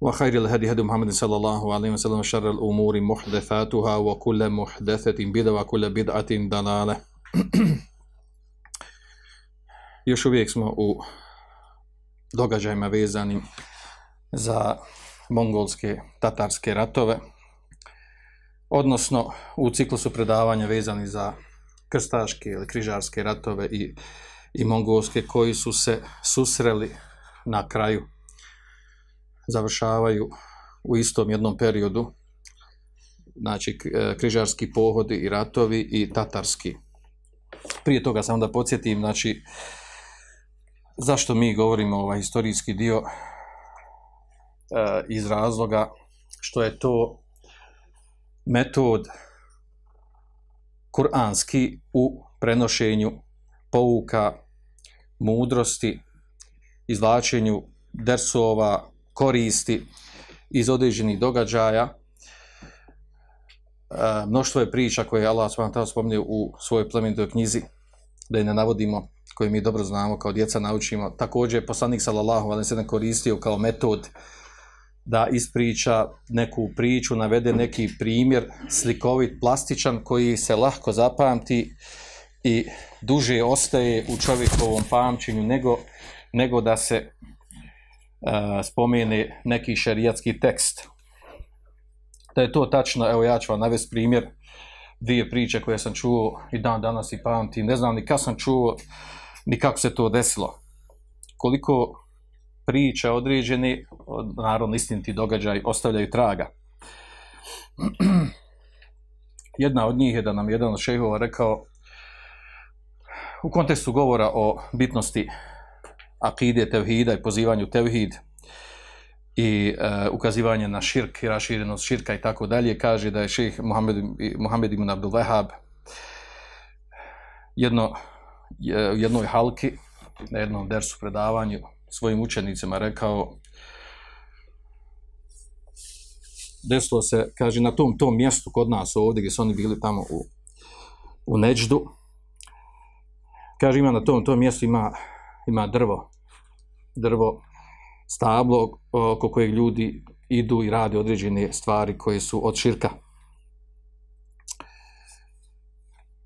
وخير الهدي هدي محمد صلى الله عليه وسلم وشر الأمور محدثاتها وكل محدثة بدعة وكل بدعة ضلالة Još uvijek smo u događajima vezanim za mongolske tatarske ratove, odnosno u ciklusu predavanja vezani za krstaške ili križarske ratove i, i mongolske koji su se susreli na kraju, završavaju u istom jednom periodu, znači križarski pohodi i ratovi i tatarski. Prije toga samo da podsjetim, znači, zašto mi govorimo ovaj historijski dio e, iz razloga što je to metod kuranski u prenošenju pouka, mudrosti, izvlačenju dersova, koristi iz određenih događaja. E, mnoštvo je priča koje je Allah s.w.t. spominje u svojoj plemenitoj knjizi, da je ne navodimo, koje mi dobro znamo, kao djeca naučimo. Također je poslanik sallallahu alejhi ve sellem koristio kao metod da ispriča neku priču, navede neki primjer, slikovit, plastičan, koji se lahko zapamti i duže ostaje u čovjekovom pamćenju nego, nego da se spomene neki šerijatski tekst. Da je to tačno, evo ja ću vam navesti primjer dvije priče koje sam čuo i dan danas i pamtim. Ne znam ni kad sam čuo, ni kako se to desilo. Koliko priče određeni, naravno istiniti događaj, ostavljaju traga. Jedna od njih je da nam jedan od šehova rekao u kontekstu govora o bitnosti akide tevhida i pozivanju tevhid i e, ukazivanje na širk i raširenost širka i tako dalje, kaže da je šeh Muhammed, Muhammed ibn Abdul Wahab jedno, jednoj halki, na jednom dersu predavanju svojim učenicima rekao desilo se, kaže, na tom, tom mjestu kod nas ovdje, gdje su oni bili tamo u, u Neđdu, kaže, ima na tom, tom mjestu ima, ima drvo, drvo, stablo oko kojeg ljudi idu i rade određene stvari koje su od širka.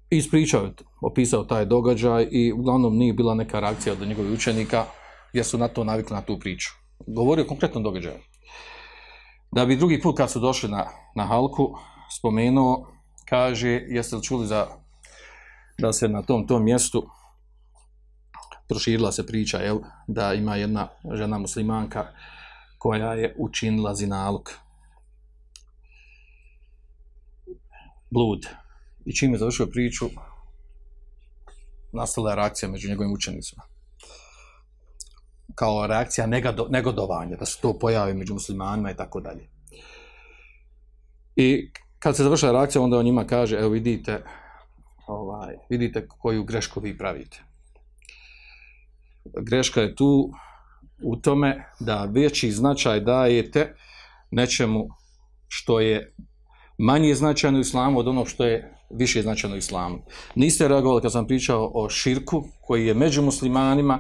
Ispričao je, opisao taj događaj i uglavnom nije bila neka reakcija od njegovih učenika, jer su na to navikli na tu priču. Govorio o konkretnom događaju. Da bi drugi put kad su došli na, na halku, spomenuo, kaže, jeste li čuli za, da se na tom tom mjestu proširila se priča, jel, da ima jedna žena muslimanka koja je učinila zinaluk. Blud. I čim je završio priču, nastala je reakcija među njegovim učenicima kao reakcija negado, negodovanja, da se to pojavi među muslimanima i tako dalje. I kad se završila reakcija, onda on njima kaže, evo vidite, ovaj, vidite koju grešku vi pravite. Greška je tu u tome da veći značaj dajete nečemu što je manje značajno islamu od onog što je više značajno islamu. Niste reagovali kad sam pričao o širku koji je među muslimanima,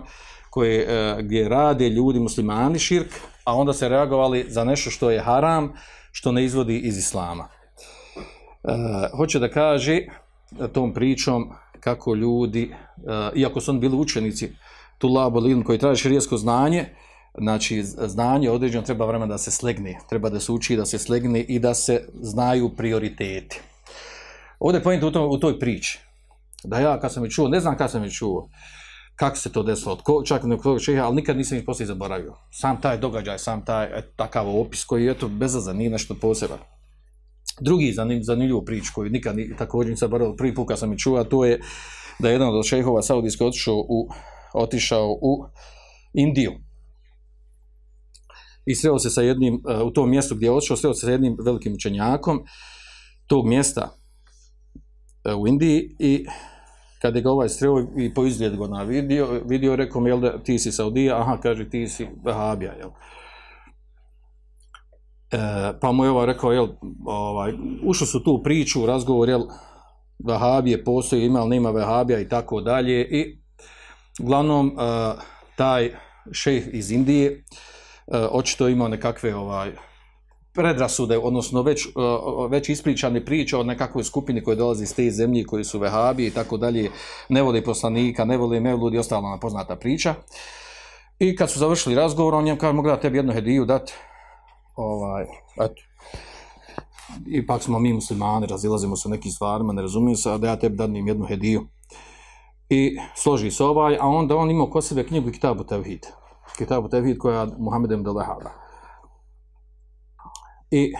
koje, e, gdje rade ljudi muslimani širk, a onda se reagovali za nešto što je haram, što ne izvodi iz islama. E, hoće da kaže tom pričom kako ljudi, e, iako su oni bili učenici Tulabo Lilin koji traže širijesko znanje, znači znanje određeno treba vremena da se slegne, treba da se uči da se slegne i da se znaju prioriteti. Ovdje je pojent u, u toj priči. Da ja kad sam je čuo, ne znam kad sam je čuo, kako se to desilo, od ko, čak ne kod šeha, ali nikad nisam ih poslije zaboravio. Sam taj događaj, sam taj et, takav opis koji eto bezazan, nije nešto poseban. Drugi zanim, zanimljivu priču koju nikad ni, također nisam zaboravio, prvi put kad sam je čuo, a to je da je jedan od šehova Saudijske otišao u, otišao u Indiju. I sreo se sa jednim, e, u tom mjestu gdje je otišao, sreo se sa jednim velikim učenjakom tog mjesta e, u Indiji i kad je ga ovaj sreo i po izgledu ga vidio, vidio rekao mi, jel da ti si Saudija, aha, kaže, ti si Vahabija, jel? E, pa mu je ovaj rekao, jel, ovaj, ušli su tu priču, razgovor, jel, Vahabije postoji, ima li nema Vahabija i tako dalje i uglavnom e, taj šejh iz Indije e, očito imao nekakve ovaj, predrasude, odnosno već, e, već ispričane priče o nekakvoj skupini koje dolazi iz te zemlje, koji su vehabi i tako dalje, ne vole poslanika, ne vole mevlud i ostala ona poznata priča. I kad su završili razgovor, on njem kaže, mogu da tebi jednu hediju dati, ovaj, eto, ipak smo mi muslimani, razilazimo se u nekim stvarima, ne razumiju se, a da ja tebi danim jednu hediju. I složi se ovaj, a onda on imao kod sebe knjigu Kitabu Tevhid. Kitabu Tevhid koja je Muhammedem Delehaba. I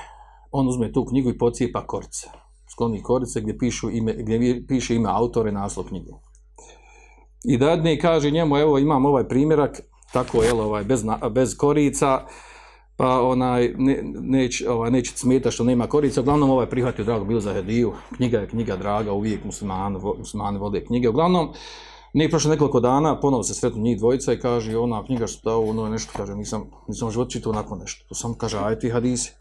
on uzme tu knjigu i pocijepa korice. Skloni korice gdje, pišu ime, gdje piše ime autore naslov knjige. I dadne kaže njemu, evo imam ovaj primjerak, tako je ovaj, bez, bez korica, pa onaj, ne, neće, ovaj, neće smeta što nema korica, uglavnom ovaj prihvatio drago bil za hediju, knjiga je knjiga draga, uvijek muslimani, muslimani vode knjige, uglavnom, nije prošlo nekoliko dana, ponovo se sretnu njih dvojica i kaže, ona knjiga što dao, ono je nešto, kaže, nisam, nisam život čitao onako nešto, to samo kaže, aj ti hadisi,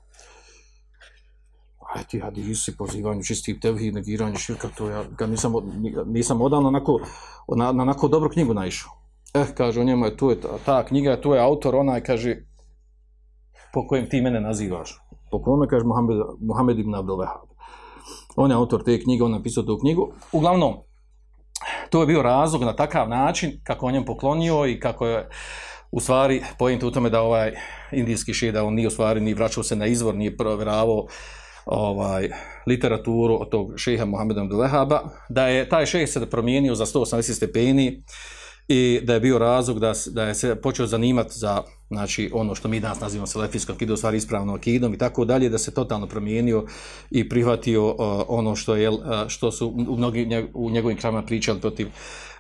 aj ti hadisi, pozivanju čistih tevhid, negiranje širka, to ja ga nisam, nisam odavno onako, na, na onako dobru knjigu naišao. Eh, kaže, o njemu je, tu je ta, ta knjiga, tu je autor, onaj, kaže, po kojem ti mene nazivaš. Po kome, kaže, Muhammed, Muhammed ibn Abdel Wahab. On je autor te knjige, on napisao tu knjigu. Uglavnom, to je bio razlog na takav način kako on njem poklonio i kako je u stvari pojent u tome da ovaj indijski šeda, on nije u stvari ni vraćao se na izvor, nije provjeravao ovaj, literaturu od tog šeha Muhammeda Abdelehaba, da je taj šeh se promijenio za 180 stepeni i da je bio razlog da, da je se počeo zanimati za znači, ono što mi danas nazivamo selefijskom akidom, u stvari ispravnom akidom i tako dalje, da se totalno promijenio i prihvatio uh, ono što, je, uh, što su mnogi, u njegovim kramama pričali protiv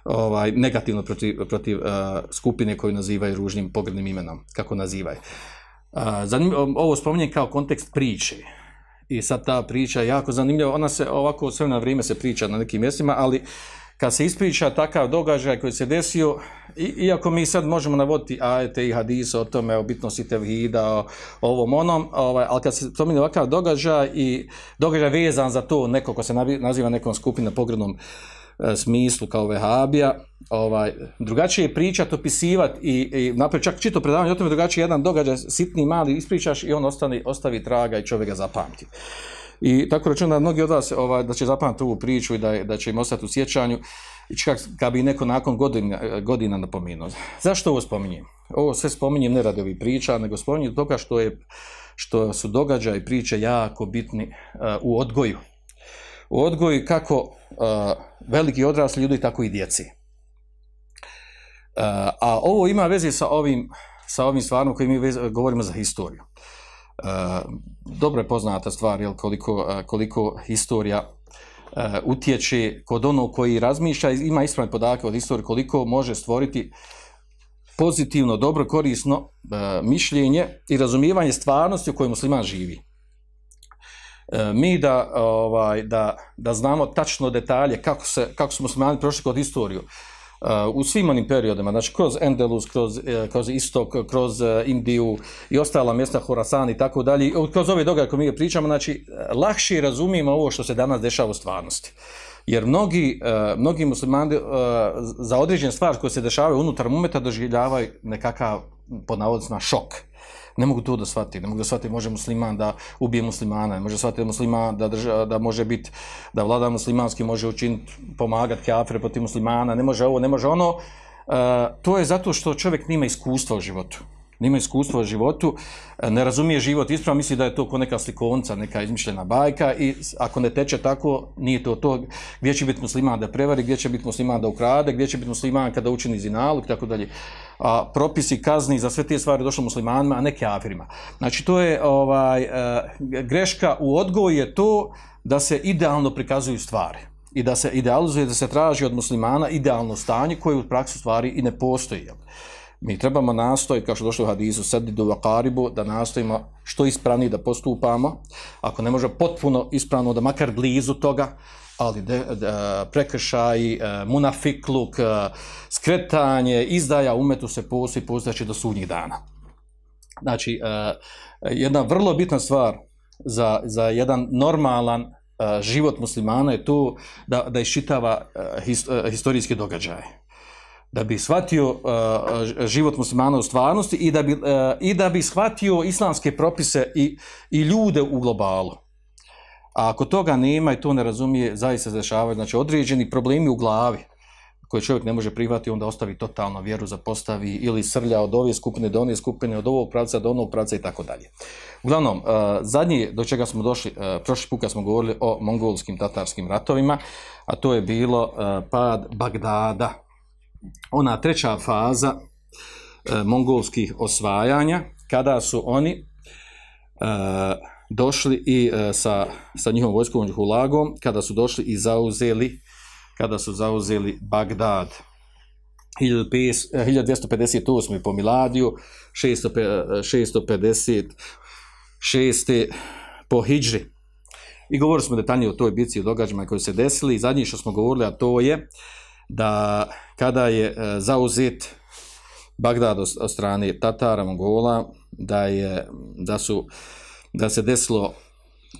ovaj, negativno protiv, protiv uh, skupine koju nazivaju ružnim pogrednim imenom, kako nazivaju. Uh, zanim, ovo spominjem kao kontekst priče, i sad ta priča je jako zanimljiva, ona se ovako sve na vrijeme se priča na nekim mjestima, ali kad se ispriča takav događaj koji se desio, i, iako mi sad možemo navoditi ajete i hadise o tome, o bitnosti tevhida, o, o ovom onom, ovaj, ali kad se spominje ovakav događaj i događaj vezan za to neko ko se naziva nekom skupinom pogrednom e, smislu kao vehabija, ovaj, drugačije je pričati, opisivati i, i napraviti čak čito predavanje o tome drugačije jedan događaj, sitni, mali, ispričaš i on ostane, ostavi traga i čovjek ga zapamti. I tako računam da mnogi od vas ovaj, da će zapamati ovu priču i da, da će im ostati u sjećanju i čak kad bi neko nakon godina, godina napomenuo. Zašto ovo spominjem? Ovo sve spominjem ne radi ovih priča, nego spominjem toga što, je, što su događaje i priče jako bitni uh, u odgoju. U odgoju kako uh, veliki odrasli ljudi, tako i djeci. Uh, a ovo ima veze sa ovim, sa ovim stvarima koji mi govorimo za historiju. Uh, dobro je poznata stvar jel, koliko, uh, koliko historija uh, utječe kod onog koji razmišlja, ima ispravne podatke od historije, koliko može stvoriti pozitivno, dobro, korisno mišljenje i razumijevanje stvarnosti u kojoj musliman živi. Mi da, ovaj, da, da znamo tačno detalje kako, se, kako su muslimani prošli kod historiju, u svim onim periodima, znači kroz Endelus, kroz, e, kroz Istok, kroz e, Indiju i ostala mjesta Horasan i tako dalje, kroz ove događaje koje mi pričamo, znači lakše razumijemo ovo što se danas dešava u stvarnosti. Jer mnogi, uh, mnogi muslimani za određene stvari koje se dešavaju unutar mumeta doživljavaju nekakav, pod navodicima, šok. Ne mogu to da shvati, ne mogu da shvati može musliman da ubije muslimana, ne može shvatiti da musliman da, drža, da može biti, da vlada muslimanski može učiniti, pomagati kafire protiv muslimana, ne može ovo, ne može ono. Uh, to je zato što čovjek nima iskustva u životu. Nema iskustva u životu, e, ne razumije život ispravno, misli da je to ko neka slikovnica, neka izmišljena bajka i ako ne teče tako, nije to to gdje će biti musliman da prevari, gdje će biti musliman da ukrade, gdje će biti musliman kada učini zinalog i tako dalje. A propisi kazni za sve te stvari došlo muslimanima, a ne kafirima. Znači to je ovaj, e, greška u odgoju je to da se idealno prikazuju stvari i da se idealizuje, da se traži od muslimana idealno stanje koje u praksi stvari i ne postoji. jel? Mi trebamo nastojiti, kao što došlo u hadisu, sedidu vakaribu, da nastojimo što ispravnije da postupamo, ako ne može potpuno ispravno, da makar blizu toga, ali de, de, prekršaj, e, munafikluk, e, skretanje, izdaja umetu se postoji, postojeći do sudnjih dana. Znači, e, jedna vrlo bitna stvar za, za jedan normalan život muslimana je to da, da iščitava his- historijske događaje da bi shvatio uh, život muslimana u stvarnosti i da bi, uh, i da bi shvatio islamske propise i, i ljude u globalu. A ako toga nema i to ne razumije, zaista se dešavaju znači, određeni problemi u glavi koje čovjek ne može prihvatiti, onda ostavi totalno vjeru, zapostavi ili srlja od ove skupine do one skupine, od ovog pravca do onog pravca i tako dalje. Uglavnom, uh, zadnji do čega smo došli, uh, prošli put kad smo govorili o mongolskim tatarskim ratovima, a to je bilo uh, pad Bagdada, ona treća faza e, mongolskih osvajanja, kada su oni e, došli i e, sa, sa njihovom vojskom Hulagom, kada su došli i zauzeli, kada su zauzeli Bagdad. 1500 e, 1258. po Miladiju, 650 656. po Hidžri. I govorili smo detaljnije o toj bici i događajima koji se desili. I zadnji što smo govorili, a to je da kada je e, zauzet Bagdad od, strane Tatara, Mongola, da je, da su, da se desilo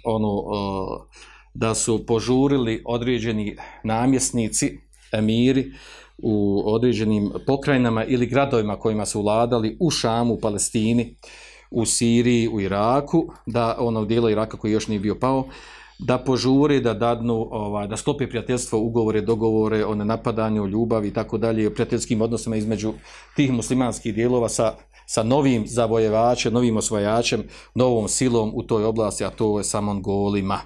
ono, o, da su požurili određeni namjesnici, emiri, u određenim pokrajinama ili gradovima kojima su vladali u Šamu, u Palestini, u Siriji, u Iraku, da ono dijelo Iraka koji još nije bio pao, da požure, da dadnu, ovaj, da sklope prijateljstvo, ugovore, dogovore o nenapadanju, ljubavi i tako dalje, o prijateljskim odnosima između tih muslimanskih dijelova sa, sa novim zavojevačem, novim osvajačem, novom silom u toj oblasti, a to je sa Mongolima.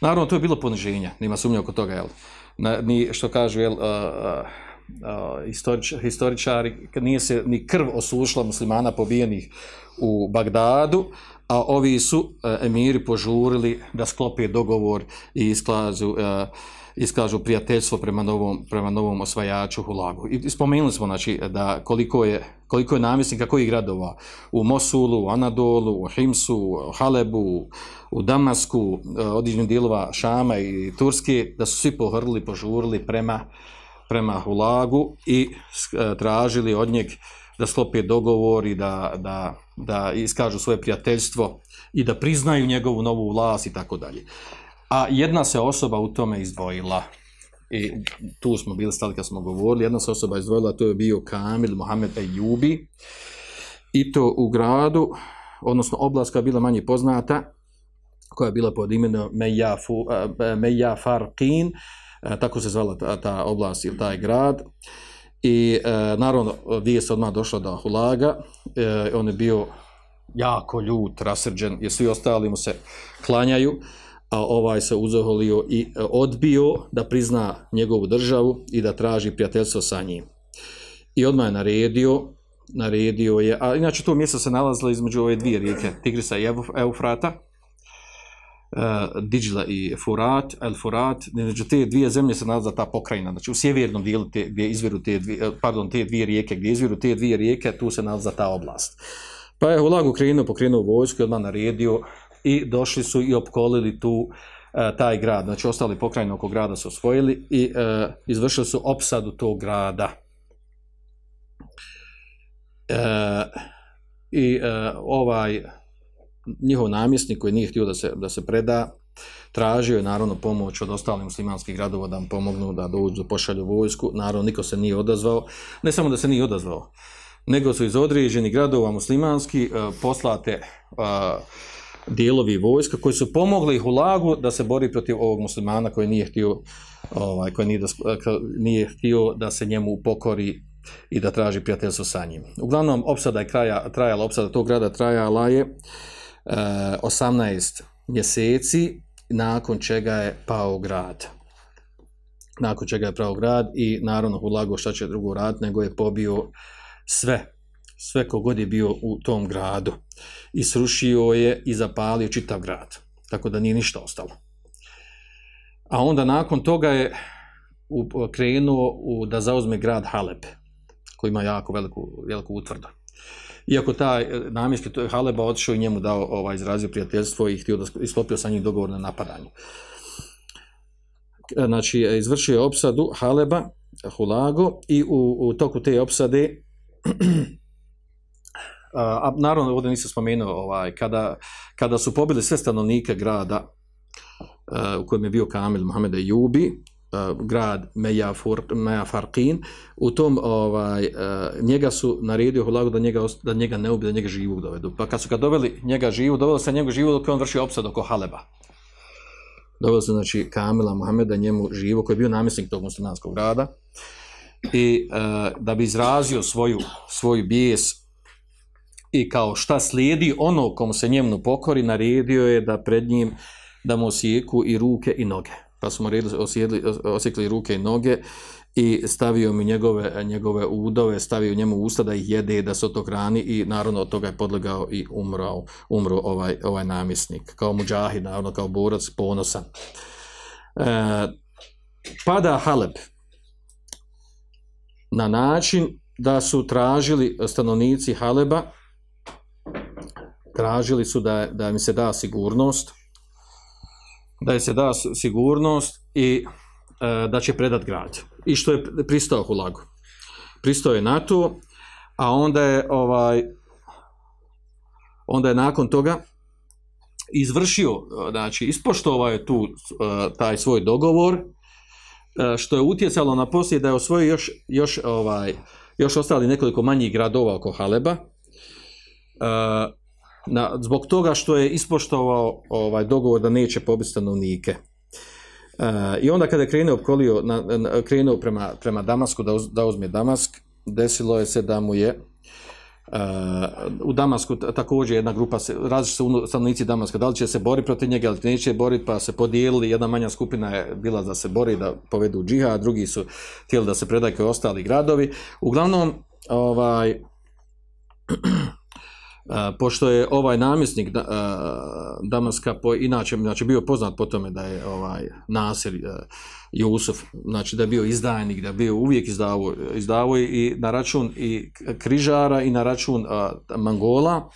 Naravno, to je bilo poniženja, nema sumnje oko toga, jel? Na, ni, što kažu, jel, uh, historič, historičari, nije se ni krv osušila muslimana pobijenih u Bagdadu, a ovi su uh, emiri požurili da sklope dogovor i iskažu, uh, iskažu prijateljstvo prema novom, prema novom osvajaču Hulagu. I, spomenuli smo znači, da koliko je, koliko je namjesnika kojih gradova u Mosulu, u Anadolu, u Himsu, u Halebu, u Damasku, određenim dijelova Šama i Turske, da su svi pohrlili, požurili prema, prema Hulagu i e, tražili od njeg da sklope dogovor i da, da, da iskažu svoje prijateljstvo i da priznaju njegovu novu vlast i tako dalje. A jedna se osoba u tome izdvojila. I tu smo bili stali kad smo govorili, jedna se osoba izdvojila, to je bio Kamil Mohamed Ejubi. I to u gradu, odnosno oblast koja je bila manje poznata, koja je bila pod imenom Meja, Meja Farqin, tako se zvala ta, ta oblast ili taj grad. I uh, naravno, vijest odmah došla do Hulaga, uh, on je bio jako ljut, rasrđen, jer svi ostali mu se klanjaju, a ovaj se uzoholio i odbio da prizna njegovu državu i da traži prijateljstvo sa njim. I odmah je naredio, naredio je, a inače to mjesto se nalazilo između ove dvije rijeke, Tigrisa i Eufrata, uh, Dijla i Furat, El Furat, među te dvije zemlje se nalaza ta pokrajina, znači u sjevernom dijelu te, gdje izviru te dvije, pardon, te dvije rijeke, gdje izviru te dvije rijeke, tu se nalaza ta oblast. Pa je Hulag ukrenuo, pokrenuo vojsku i odmah naredio i došli su i opkolili tu uh, taj grad, znači ostali pokrajine oko grada su osvojili i uh, izvršili su opsadu tog grada. Uh, I uh, ovaj njihov namjesnik koji nije htio da se, da se preda, tražio je naravno pomoć od ostalih muslimanskih gradova da mu pomognu da dođu, pošalju vojsku, naravno niko se nije odazvao, ne samo da se nije odazvao, nego su iz određenih gradova muslimanski uh, poslate uh, dijelovi vojska koji su pomogli Hulagu da se bori protiv ovog muslimana koji nije htio ovaj koji nije, da, nije htio da se njemu pokori i da traži prijateljstvo sa njim. Uglavnom, opsada je kraja, trajala, opsada tog grada trajala je e, 18 mjeseci, nakon čega je pao grad. Nakon čega je pao grad i naravno Hulago šta će drugo raditi, nego je pobio sve, sve kogod je bio u tom gradu. I srušio je i zapalio čitav grad. Tako da nije ništa ostalo. A onda nakon toga je krenuo u, da zauzme grad Haleb, koji ima jako veliku, veliku utvrdu. Iako taj e, namjenski to je Haleba otišao i njemu dao ovaj, izrazio prijateljstvo i htio da sk- i sklopio sa njim dogovor na napadanje. E, Znači, e, izvršio je opsadu Haleba, Hulago i u, u toku te opsade a, naravno ovdje nisam spomenuo ovaj, kada, kada su pobili sve stanovnike grada u kojem je bio Kamil Mohamed Jubi, grad Mejafur, Mejafarkin, u tom ovaj, e, njega su naredio Hulagu da njega, da njega ne ubije, da njega živog dovedu. Pa kad su ga doveli njega živu, doveli se njega živu dok je on vršio opsadu oko Haleba. Doveli su znači Kamila Mohameda njemu živo, koji je bio namjesnik tog muslimanskog grada i e, da bi izrazio svoju, svoju bijes i kao šta slijedi ono komu se njemu pokori, naredio je da pred njim da mu osjeku i ruke i noge. Pa smo redili, osjedli, osjekli ruke i noge i stavio mi njegove, njegove udove, stavio njemu usta da ih jede, da se od tog hrani i naravno od toga je podlegao i umro, umro ovaj, ovaj namjesnik. Kao muđahid, naravno kao borac, ponosan. E, pada Haleb na način da su tražili stanovnici Haleba tražili su da, da mi se da sigurnost, da im se da sigurnost i e, da će predat grad. I što je pristao Hulagu. Pristao je na to, a onda je ovaj onda je nakon toga izvršio, znači ispoštovao je tu e, taj svoj dogovor, e, što je utjecalo na poslije da je osvojio još, još, ovaj, još ostali nekoliko manjih gradova oko Haleba, e, na, zbog toga što je ispoštovao ovaj dogovor da neće pobiti stanovnike. E, I onda kada je krenuo, opkolio, na, na- krenuo prema, prema Damasku, da, uz- da uzme Damask, desilo je se da mu je e, u Damasku ta- također jedna grupa, se, različiti stanovnici Damaska, da li će se boriti protiv njega ili neće boriti, pa se podijelili, jedna manja skupina je bila da se bori, da povedu džihad, drugi su htjeli da se predaju ostali gradovi. Uglavnom, ovaj, A, pošto je ovaj namjesnik Damaska po, inače znači bio poznat po tome da je ovaj Nasir a, Jusuf znači da je bio izdajnik da je bio uvijek izdavao izdavao i na račun i križara i na račun a, Mongola.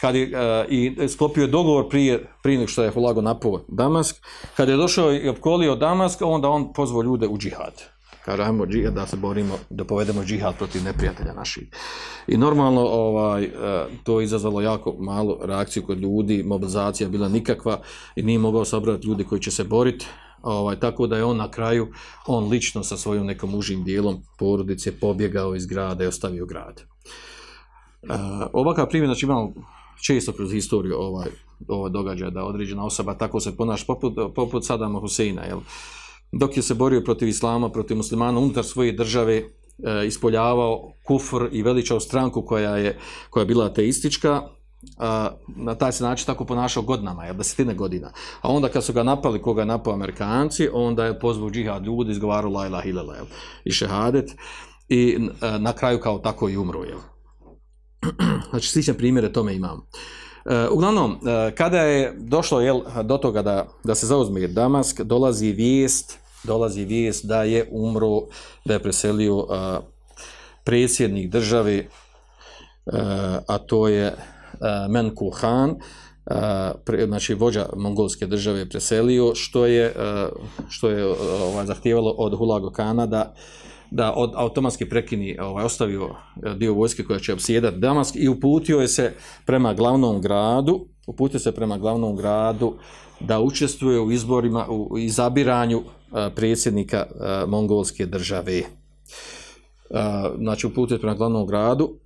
Kad je i sklopio je dogovor prije prije što je Hulago napao Damask. Kad je došao i opkolio Damask onda on pozvao ljude u džihad ajmo džihad da se borimo, da povedemo džihad protiv neprijatelja naših. I normalno ovaj, e, to je izazvalo jako malu reakciju kod ljudi, mobilizacija bila nikakva i nije mogao sabrati ljudi koji će se boriti. Ovaj, tako da je on na kraju, on lično sa svojim nekom užim dijelom porodice pobjegao iz grada i ostavio grad. Uh, ovakav primjer, znači imamo često kroz historiju ovaj, ovaj događaj da određena osoba tako se ponaša poput, poput Sadama Huseina, jel? Dok je se borio protiv islama, protiv muslimana unutar svoje države, e, ispoljavao kufr i veličao stranku koja je, koja je bila ateistička, a, na taj se način tako ponašao godinama, jel, desetine godina. A onda kad su ga napali, koga je napao Amerikanci, onda je pozvao džihad ljudi, izgovarao la ilaha illallah, jel, i šehadet, i e, na kraju kao tako i umro, jel. Znači, slične primjere tome imamo. E, uglavnom, e, kada je došlo jel, do toga da, da se zauzme Damask, dolazi vijest, dolazi vijest da je umro, da je preselio a, predsjednik države, a, a to je Menku Han, a, pre, znači vođa mongolske države je preselio, što je, što je ovaj, zahtijevalo od Hulago Kana da da od, automatski prekini, ovaj, ostavio dio vojske koja će obsjedati Damask i uputio je se prema glavnom gradu, uputio se prema glavnom gradu da učestvuje u izborima, u izabiranju a, predsjednika a, mongolske države. Znači uputio je prema glavnom gradu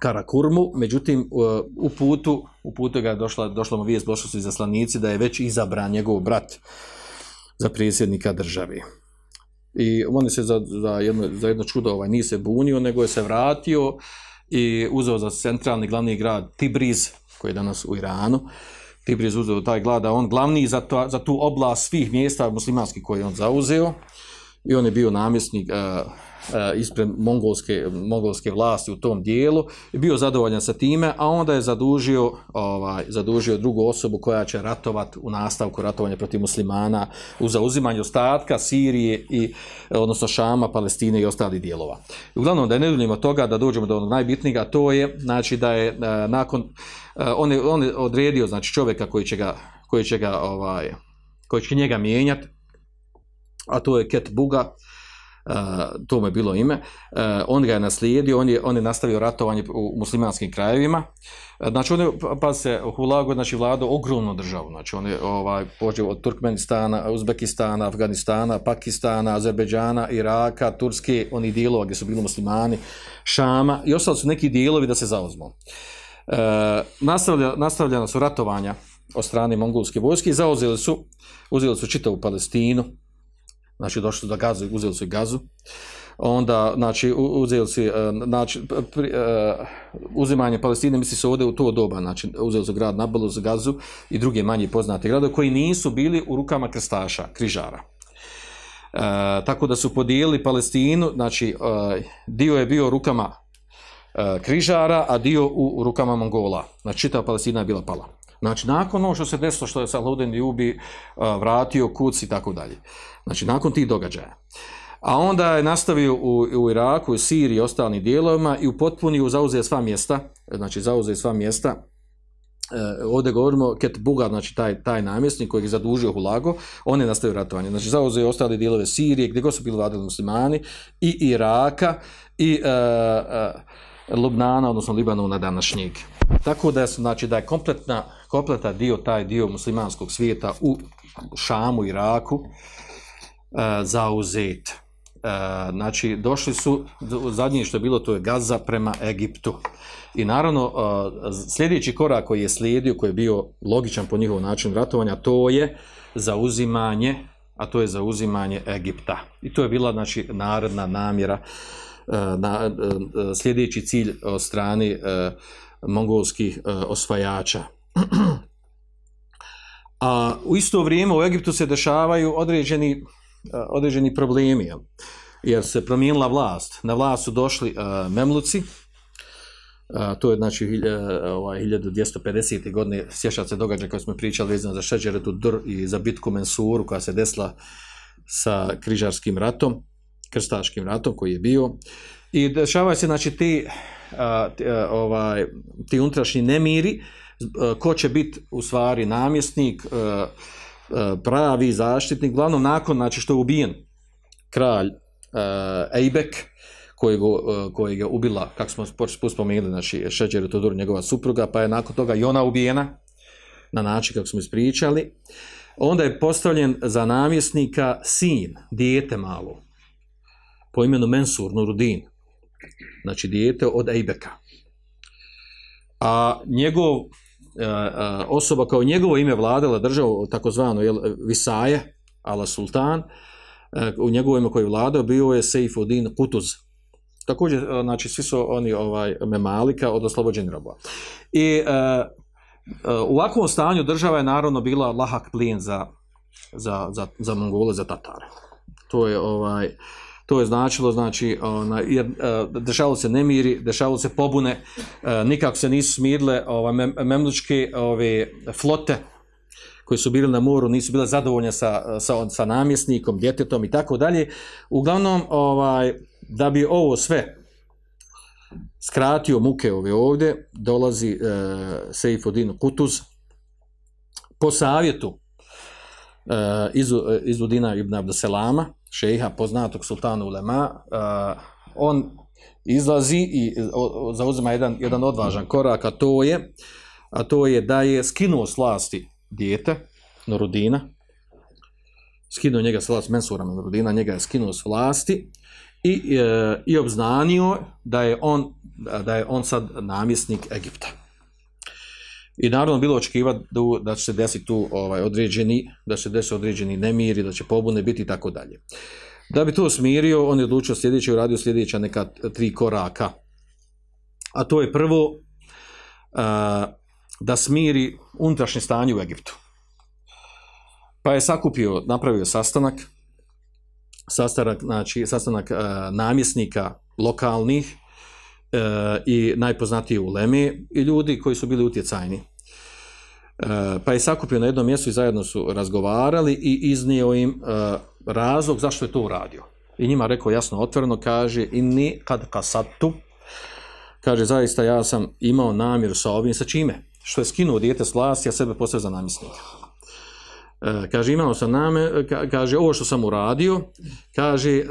Karakurmu, međutim u putu, u putu ga je došla, došla mu vijest, došli su izaslanici da je već izabran njegov brat za predsjednika države. I on se za, za, jedno, za jedno čudo ovaj, nije se bunio, nego je se vratio i uzeo za centralni glavni grad Tibriz, koji je danas u Iranu. Tibriz uzeo taj grad, a on glavni za, to, za tu oblast svih mjesta muslimanskih koje je on zauzeo i on je bio namjesnik uh, ispred mongolske, mongolske vlasti u tom dijelu bio zadovoljan sa time, a onda je zadužio, ovaj, zadužio drugu osobu koja će ratovat u nastavku ratovanja protiv muslimana u zauzimanju ostatka Sirije i odnosno Šama, Palestine i ostalih dijelova. Uglavnom da ne duljimo toga da dođemo do onog najbitnijega, to je znači da je uh, nakon on je, on je odredio znači čovjeka koji će ga, koji će ga ovaj, koji će njega mijenjati a to je Ket Buga, to mu je bilo ime, uh, on ga je naslijedio, on je, on je nastavio ratovanje u muslimanskim krajevima, uh, znači on je, pa se, Hulago znači vladao ogromnu državu, znači on je ovaj, počeo od Turkmenistana, Uzbekistana, Afganistana, Pakistana, Azerbeđana, Iraka, Turske, oni dijelova gdje su bili muslimani, Šama i ostali su neki dijelovi da se zauzmu. Uh, nastavlja, nastavljena su ratovanja od strane mongolske vojske i zauzeli su, uzeli su čitavu Palestinu, znači došli su do gazu, uzeli su gazu, onda, znači, uzeli su, znači, pri, uh, uzimanje Palestine, misli se ovdje u to doba, znači, uzeli su grad Nablus, gazu i druge manje poznate grade, koji nisu bili u rukama krstaša, križara. Uh, tako da su podijelili Palestinu, znači, dio je bio rukama križara, a dio u rukama Mongola. Znači, čitava Palestina je bila pala. Znači, nakon ono što se desilo, što je Saludin Ljubi uh, vratio kuc i tako dalje. Znači, nakon tih događaja. A onda je nastavio u, u Iraku, u Siriji i ostalim dijelovima i u potpuniju zauzeo sva mjesta, znači zauzeo sva mjesta, e, ovdje govorimo Ket Bugar, znači taj, taj namjesnik koji je zadužio Hulago, on je nastavio ratovanje. Znači zauzeo ostale dijelove Sirije, gdje god su bili vladali muslimani, i Iraka, i e, e, Lubnana, odnosno Libanu na današnjeg. Tako da je, znači, da je kompletna, kompletna dio, taj dio muslimanskog svijeta u Šamu, Iraku, e, zauzet. E, znači, došli su, zadnje što je bilo, to je Gaza prema Egiptu. I naravno, e, sljedeći korak koji je slijedio, koji je bio logičan po njihovom načinu ratovanja, to je zauzimanje, a to je zauzimanje Egipta. I to je bila, znači, narodna namjera, na, sljedeći cilj od strane mongolskih osvajača. A u isto vrijeme u Egiptu se dešavaju određeni određeni problemi, jer se promijenila vlast. Na vlast su došli uh, Memluci, to je znači uh, ovaj, 1250. godine, sjećate se događaja koji smo pričali vezano za Šeđeretu Dr i za bitku Mensuru koja se desila sa križarskim ratom, krstaškim ratom koji je bio. I dešavaju se znači ti, ovaj, ti unutrašnji nemiri, ko će biti u stvari namjesnik, uh, E, pravi zaštitnik, glavno nakon znači, što je ubijen kralj Ejbek, kojeg, kojeg je ubila, kako smo spomenuli, znači Šeđer Todor, njegova supruga, pa je nakon toga i ona ubijena, na način kako smo ispričali. Onda je postavljen za namjesnika sin, dijete malo, po imenu Mensur Nurudin, znači dijete od Ejbeka. A njegov osoba kao njegovo ime vladala državu takozvano Visaje, ala sultan, u njegovo ime koji je vladao bio je Seifuddin Kutuz. Također, znači, svi su oni ovaj, memalika od oslobođenja robova. I uh, u ovakvom stanju država je naravno bila lahak plijen za, za, za, za Mongole, za Tatare. To je ovaj, to je značilo, znači, ona, jer, uh, dešavalo se nemiri, dešavalo se pobune, uh, nikako se nisu smirile ova, mem, memlučke ove, flote koji su bili na moru, nisu bile zadovoljne sa, sa, sa namjesnikom, djetetom i tako dalje. Uglavnom, ovaj, da bi ovo sve skratio muke ove ovdje, dolazi uh, Seifuddin Kutuz po savjetu uh, iz, izudina ibn Abdeselama, šeha, poznatog sultana Ulema, on izlazi i zauzima jedan, jedan odvažan korak, a to je, a to je da je skinuo s vlasti dijete, Norudina, skinuo njega s vlasti, Mensura Norudina, njega je skinuo s vlasti i, e, i obznanio da je on da je on sad namjesnik Egipta. I naravno bilo očekivati da, će se desiti tu ovaj određeni, da će desiti određeni nemiri, da će pobune biti i tako dalje. Da bi to smirio, on je odlučio sljedeće, uradio sljedeća neka tri koraka. A to je prvo, da smiri unutrašnje stanje u Egiptu. Pa je sakupio, napravio sastanak, sastanak, znači, sastanak namjesnika lokalnih e, i najpoznatiji uleme i ljudi koji su bili utjecajni. E, pa je sakupio na jednom mjestu i zajedno su razgovarali i iznio im e, razlog zašto je to uradio. I njima rekao jasno otvoreno, kaže inni kad kasatu, kaže zaista ja sam imao namjeru sa ovim, sa čime? Što je skinuo dijete s vlasti, a sebe postavio za namjesnika. E, kaže, imao sam name, ka, kaže, ovo što sam uradio, kaže, e,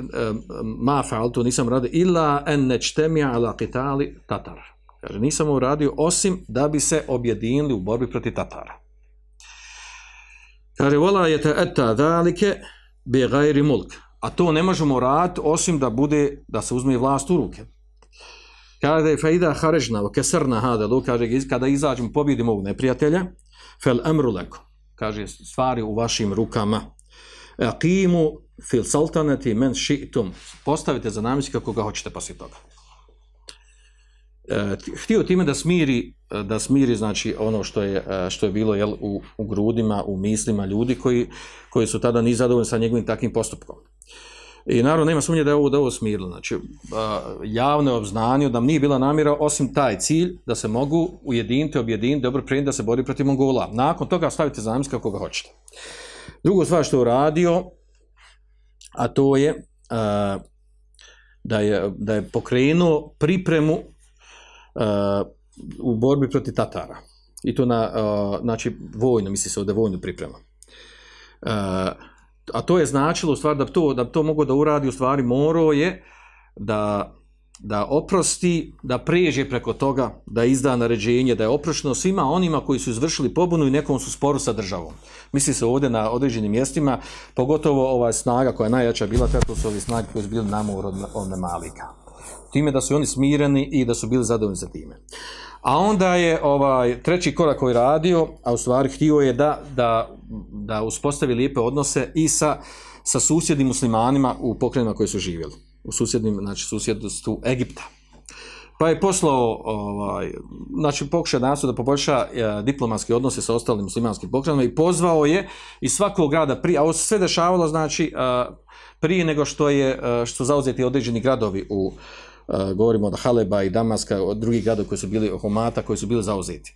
ma faltu, nisam radio, illa en nečtemija ala kitali tatar. Kaže, nisam uradio osim da bi se objedinili u borbi protiv tatara. Kaže, vola je te eta dalike bi gajri mulk. A to ne možemo raditi osim da bude, da se uzme vlast u ruke. Kaže, fejda harežna, kesrna hadelu, kaže, kada izađemo, pobjedimo ovog neprijatelja, fel emru leko. Kaže, stvari u vašim rukama. Aqimu fil saltanati men ši'tum. Postavite za namjesnika koga hoćete poslije toga. E, htio time da smiri, da smiri znači ono što je, e, što je bilo jel, u, u grudima, u mislima ljudi koji, koji su tada nizadovoljni sa njegovim takvim postupkom. I naravno nema sumnje da je ovo, da ovo smirilo. Znači, javno je obznanio da nije bila namjera osim taj cilj da se mogu ujediniti, objediniti, dobro prijeti da se bori protiv Mongola. Nakon toga stavite zamjsk kako ga hoćete. Drugo stvar što je uradio, a to je da je, da je pokrenuo pripremu u borbi protiv Tatara. I to na, znači, vojno, misli se ovdje vojnu pripremu. A to je značilo u stvari da to, da to mogu da uradi u stvari morao je da, da oprosti, da pređe preko toga, da izda naređenje, da je oprošteno svima onima koji su izvršili pobunu i nekom su sporu sa državom. Misli se ovdje na određenim mjestima, pogotovo ova snaga koja je najjača bila, to su ovi snage koji su bili namor od, od Malika. Time da su oni smireni i da su bili zadovoljni za time. A onda je ovaj treći korak koji radio, a u stvari htio je da, da, da uspostavi lijepe odnose i sa, sa susjednim muslimanima u pokrenima koji su živjeli. U susjednim, znači susjedstvu Egipta. Pa je poslao, ovaj, znači pokušao danas da poboljša e, diplomatske odnose sa ostalim muslimanskim pokrenima i pozvao je iz svakog grada, prije, a ovo se sve dešavalo znači a, prije nego što je a, što zauzeti određeni gradovi u, govorimo od Haleba i Damaska, od drugih gradova koji su bili Homata, koji su bili zauzeti.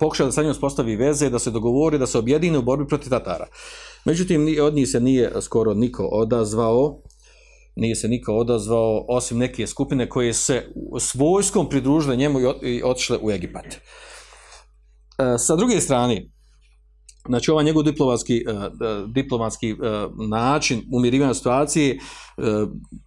Pokušao da sa njom spostavi veze, da se dogovori, da se objedine u borbi protiv Tatara. Međutim, od njih se nije skoro niko odazvao, nije se niko odazvao, osim neke skupine koje se s vojskom pridružile njemu i otišle u Egipat. Sa druge strane, Znači, ovaj njegov diplomatski, uh, diplomatski uh, način umirivanja situacije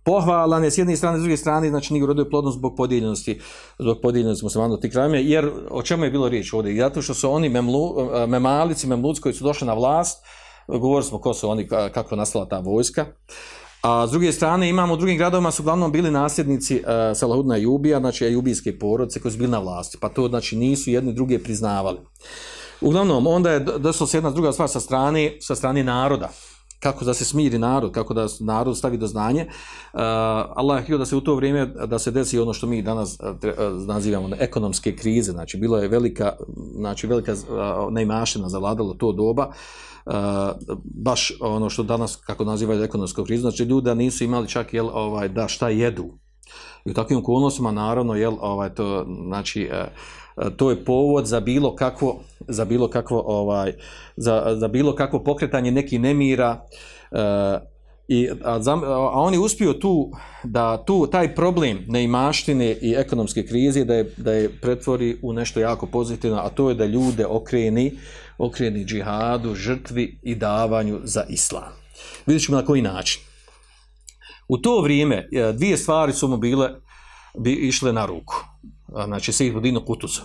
pohvalan je s jedne strane, s druge strane, znači nije urodio plodnost zbog podijeljenosti, zbog podijeljenosti muslimana tih krajima, jer o čemu je bilo riječ ovdje? Zato što su oni memlu, memalici, memluci koji su došli na vlast, govorili smo ko su oni, kako nastala ta vojska, A s druge strane imamo u drugim gradovima su uglavnom bili nasljednici uh, Salahudna Jubija, znači Jubijske porodice koji su bili na vlasti, pa to znači nisu jedni druge priznavali. Uglavnom, onda je došlo se jedna druga stvar sa strane, sa strane naroda. Kako da se smiri narod, kako da narod stavi do znanje. Uh, Allah je htio da se u to vrijeme da se desi ono što mi danas nazivamo ekonomske krize. Znači, bilo je velika, znači, velika uh, zavladalo to doba. Uh, baš ono što danas, kako nazivaju ekonomsku krizu, znači ljudi nisu imali čak jel, ovaj, da šta jedu. I u takvim okolnostima, naravno, jel, ovaj, to, znači, uh, to je povod za bilo kakvo za bilo kakvo ovaj za, za bilo kakvo pokretanje neki nemira uh, i a, a oni uspio tu da tu taj problem neimaštine i ekonomske krize da je da je pretvori u nešto jako pozitivno a to je da ljude okreni okreni džihadu žrtvi i davanju za islam. Vidimo na koji način. U to vrijeme e, dvije stvari su mu bile bi išle na ruku znači Sejid Budino Kutuc.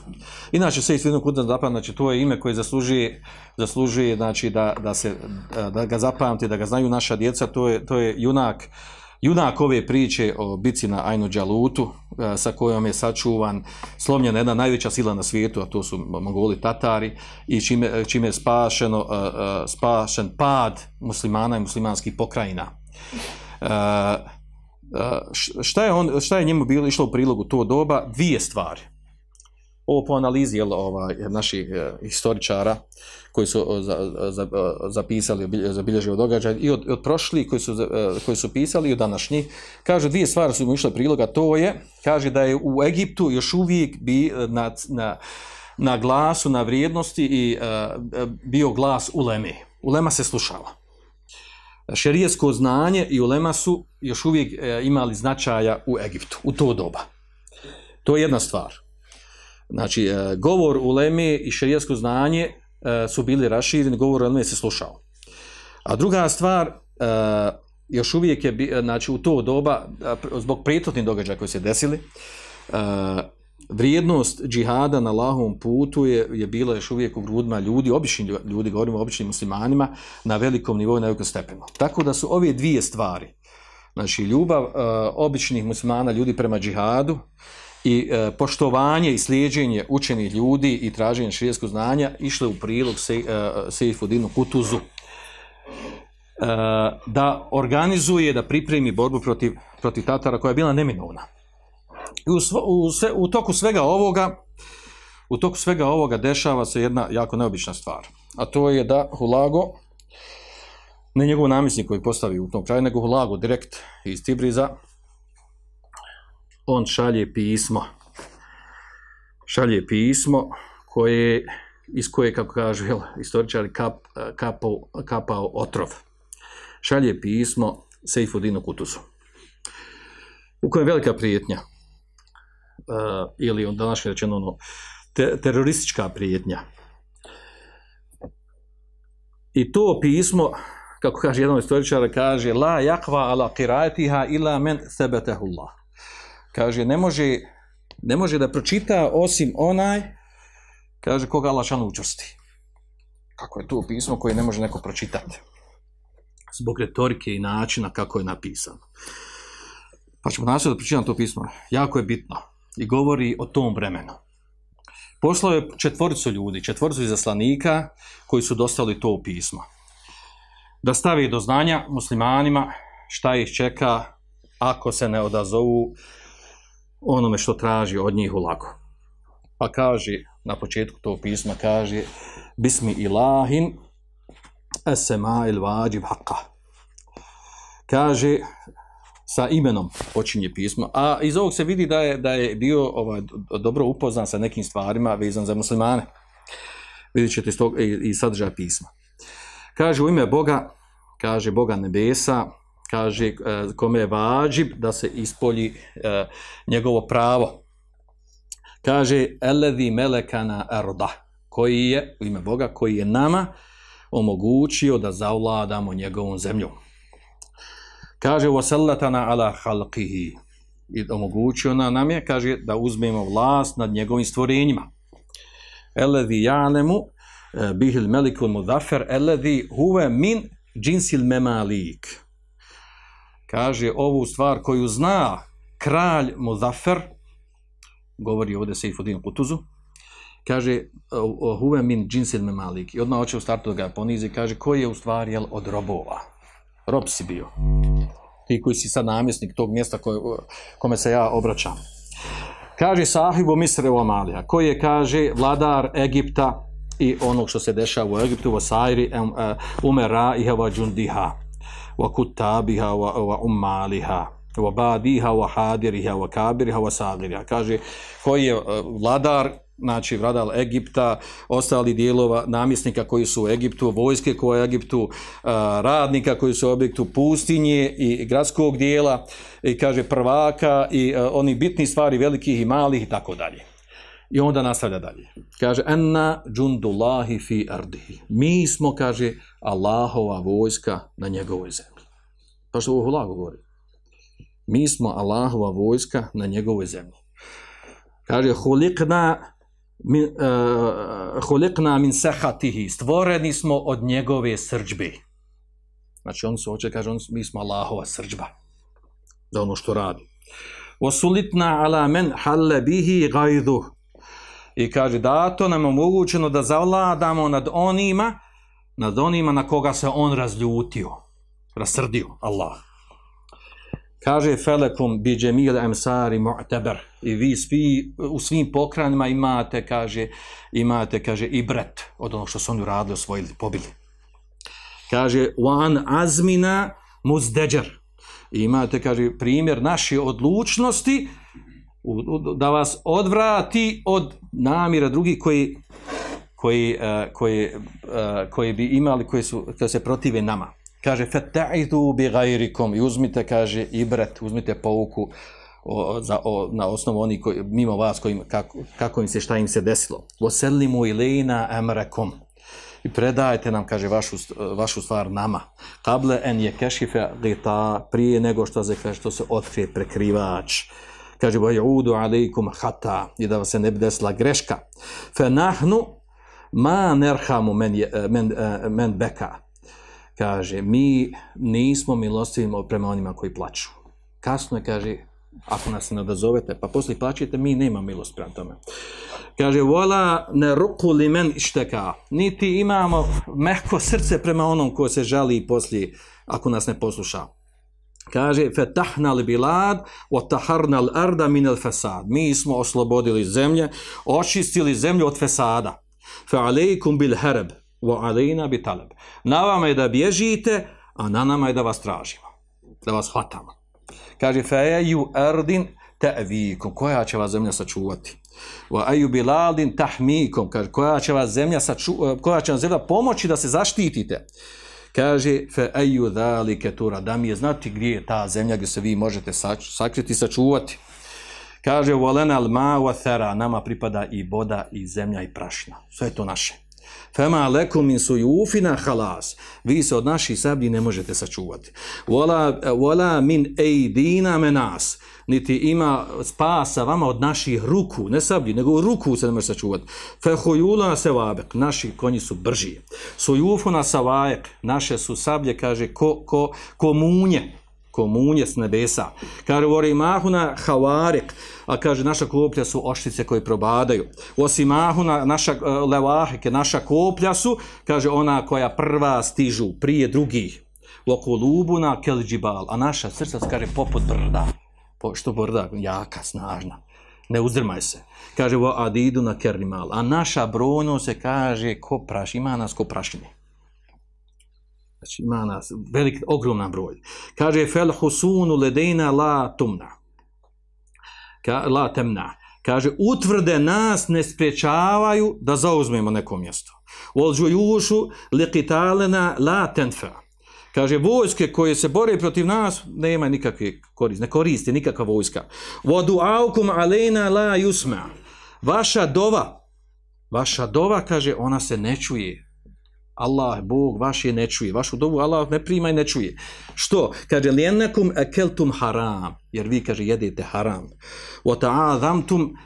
Inače Sejid Budino Kutuc zapravo znači to je ime koje zaslužuje zaslužuje znači da, da se da ga zapamti, da ga znaju naša djeca, to je to je junak junak ove priče o bici na Ajnu Đalutu sa kojom je sačuvan slomljena jedna najveća sila na svijetu, a to su Mongoli Tatari i čime, čime je spašeno, spašen pad muslimana i muslimanskih pokrajina. E, e, šta, je on, šta je njemu bilo išlo u prilogu to doba? Dvije stvari. Ovo po analizi jel, ovaj, naših e, historičara koji su za, za- e, zapisali, zabilježili događaj i od, od prošlih koji su, e, koji su pisali i od današnjih. Kažu dvije stvari su mu išle priloga, to je, kaže da je u Egiptu još uvijek bi na, na, na glasu, na vrijednosti i e, e, bio glas uleme. Ulema se slušala. Šerijesko znanje i ulema su još uvijek e, imali značaja u Egiptu, u to doba. To je jedna stvar. Znači, e, govor uleme i šerijesko znanje e, su bili rašireni, govor uleme se slušao. A druga stvar, još uvijek je, znači u to doba, zbog prethodnih događaja koji se desili, vrijednost džihada na Allahovom putu je, je bila još uvijek u grudima ljudi, obični lju- ljudi, govorimo o običnim muslimanima, na velikom nivou, na velikom stepenu. Tako da su ove dvije stvari, znači ljubav e, običnih muslimana, ljudi prema džihadu i e, poštovanje i slijeđenje učenih ljudi i traženje širijetskog znanja išle u prilog se, e, Kutuzu da organizuje, da pripremi borbu protiv, protiv Tatara koja je bila neminovna. U, u, sve- u toku svega ovoga u toku svega ovoga dešava se jedna jako neobična stvar. A to je da Hulago, ne njegov namjesnik koji postavi u tom kraju, nego Hulago direkt iz Tibriza, on šalje pismo. Šalje pismo koje, iz koje, kako kažu jel, istoričari, kap, kapao, kapao otrov. Šalje pismo Sejfudinu Kutuzu. U kojem je velika prijetnja. Uh, ili on današnje rečeno ono, te, teroristička prijetnja. I to pismo, kako kaže jedan istoričar, kaže la jakva ala qiraatiha ila men sebetehu Allah. Kaže, ne može, ne može da pročita osim onaj, kaže, koga Allah šanu učvrsti. Kako je to pismo koje ne može neko pročitati? Zbog retorike i načina kako je napisano. Pa ćemo nastaviti da pročitam to pismo. Jako je bitno i govori o tom vremenu. Poslao je četvoricu ljudi, četvoricu izaslanika koji su dostali to pismo. Da stavi do znanja muslimanima šta ih čeka ako se ne odazovu onome što traži od njih u. Pa kaže, na početku tog pisma kaže Bismi ilahin esema il vađib haqqa. Kaže, sa imenom počinje pismo, a iz ovog se vidi da je, da je bio ovaj, do- dobro upoznan sa nekim stvarima vezan za muslimane. Vidjet ćete iz, tog, iz sadržaja pisma. Kaže u ime Boga, kaže Boga nebesa, kaže e, kome je vađib da se ispolji e, njegovo pravo. Kaže Elevi melekana arda, koji je, u ime Boga, koji je nama omogućio da zavladamo njegovom zemljom. Kaže wasallatana ala halqihi i omogućio na nam je, kaže, da uzmemo vlast nad njegovim stvorenjima. Elevi ja'lemu e, bihil melikul mudafer elevi huve min džinsil memalik. Kaže ovu stvar koju zna kralj mudafer, govori ovdje Sejfudin Kutuzu, kaže o huve min džinsil memalik. I odmah hoće u startu da ga ponizi, kaže koji je u stvari jel, od robova. Rob si bio ti koji si sad namjesnik tog mjesta koje, kome se ja obraćam. Kaže sahibu Misre u Amalija, koji je, kaže, vladar Egipta i onog što se dešava u Egiptu, u Sajri, umera iha wa džundiha, wa kutabiha, wa, umaliha, wa badiha, wa hadiriha, wa kabiriha, wa sagiriha. Kaže, koji je eh, vladar, znači vladar Egipta, ostali dijelova namjesnika koji su u Egiptu, vojske koje u Egiptu, radnika koji su u Egiptu, pustinje i gradskog dijela, i kaže prvaka i oni bitni stvari velikih i malih i tako dalje. I onda nastavlja dalje. Kaže, enna džundullahi fi ardihi. Mi smo, kaže, Allahova vojska na njegovoj zemlji. Pa što ovo lago govori. Mi smo Allahova vojska na njegovoj zemlji. Kaže, hulikna min, uh, hulikna min sehatihi. Stvoreni smo od njegove srđbe. Znači, on su, hoće, kaže, on, mi smo Allahova srđba. Za ono što radi. Osulitna ala men halle bihi gajduh. I kaže, dato nam je omogućeno da zavladamo nad onima, nad onima na koga se on razljutio, rasrdio, Allah. Kaže Felekum bi džemil emsari mu'tabar. I vi svi u svim pokranima imate, kaže, imate, kaže, i bret od onog što su oni uradili, osvojili, pobili. Kaže, wan azmina muzdeđar. I imate, kaže, primjer naše odlučnosti da vas odvrati od namjera drugih koji, koji, eh, koji, eh, koji bi imali, koji, su, koji se protive nama. Kaže, feta'idu bi gajrikom i uzmite, kaže, ibret, uzmite pouku o, za, o, na osnovu oni koji, mimo vas, kojim, kako, kako im se, šta im se desilo. Vosellimu ilina emrekom. I predajte nam, kaže, vašu, vašu stvar nama. Kable en je kešife gita, prije nego što se, kaže, što se otkrije prekrivač. Kaže, udu alaikum hata, i da se ne bi desila greška. Fe nahnu ma nerhamu men, je, men, eh, men beka. Kaže, mi nismo milostivi prema onima koji plaću. Kasno je, kaže, ako nas ne odazovete, pa poslije plaćete, mi nema milost prema tome. Kaže, vola ne ruku li men išteka. Niti imamo mehko srce prema onom ko se žali poslije, ako nas ne posluša. Kaže, fetahna li bilad, otaharna li arda min el fesad. Mi smo oslobodili zemlje, očistili zemlju od fesada. Fe alejkum bil wa alejna bi taleb. Na vama je da bježite, a na nama je da vas tražimo, da vas hvatamo. Kaže, fe eju erdin te'vikum, koja će vas zemlja sačuvati? Wa eju biladin tahmikum, kaže, koja će vas zemlja sačuvati, koja će vam zemlja pomoći da se zaštitite? Kaže, fe eju dhalike tura, da mi je znati gdje je ta zemlja gdje se vi možete sakriti i sačuvati. Kaže, volena al ma wa thera, nama pripada i voda i zemlja i prašina. Sve je to naše. Fema lekum min sujufina halas. Vi se od naših sablji ne možete sačuvati. Vola, vola min ejdina menas. Niti ima spasa vama od naših ruku, ne sablji, nego ruku se ne može sačuvati. Fehujula se vabek, naši konji su brži. Sujufuna savajek, naše su sablje, kaže, ko, ko, ko munje, ko munje s nebesa. Kaže, vore mahuna havarik, a kaže, naša koplja su oštice koje probadaju. Osim mahuna, naša uh, levahike, naša koplja su, kaže, ona koja prva stižu prije drugih. Lokolubuna kelđibal, a naša srca, kaže, poput brda. Po, što brda? Jaka, snažna. Ne uzdrmaj se. Kaže, vo adidu na kernimal. A naša brojno se kaže, ko praš, ima nas ko prašine. Znači ima nas velik, ogroman broj. Kaže fel husunu ledejna la tumna. Ka, la temna. Kaže, utvrde nas ne spriječavaju da zauzmemo neko mjesto. Vol džujušu liqitalena la tenfa. Kaže, vojske koje se bore protiv nas, nema nikakve koristi, ne koristi nikakva vojska. Vodu aukum alejna la yusma. Vaša dova, vaša dova, kaže, ona se ne čuje. Allah, Bog, vaš je ne čuje. Vašu dovu Allah ne prima i ne čuje. Što? Kaže, lijenakum ekeltum haram. Jer vi, kaže, jedete haram. Wa ta'adhamtum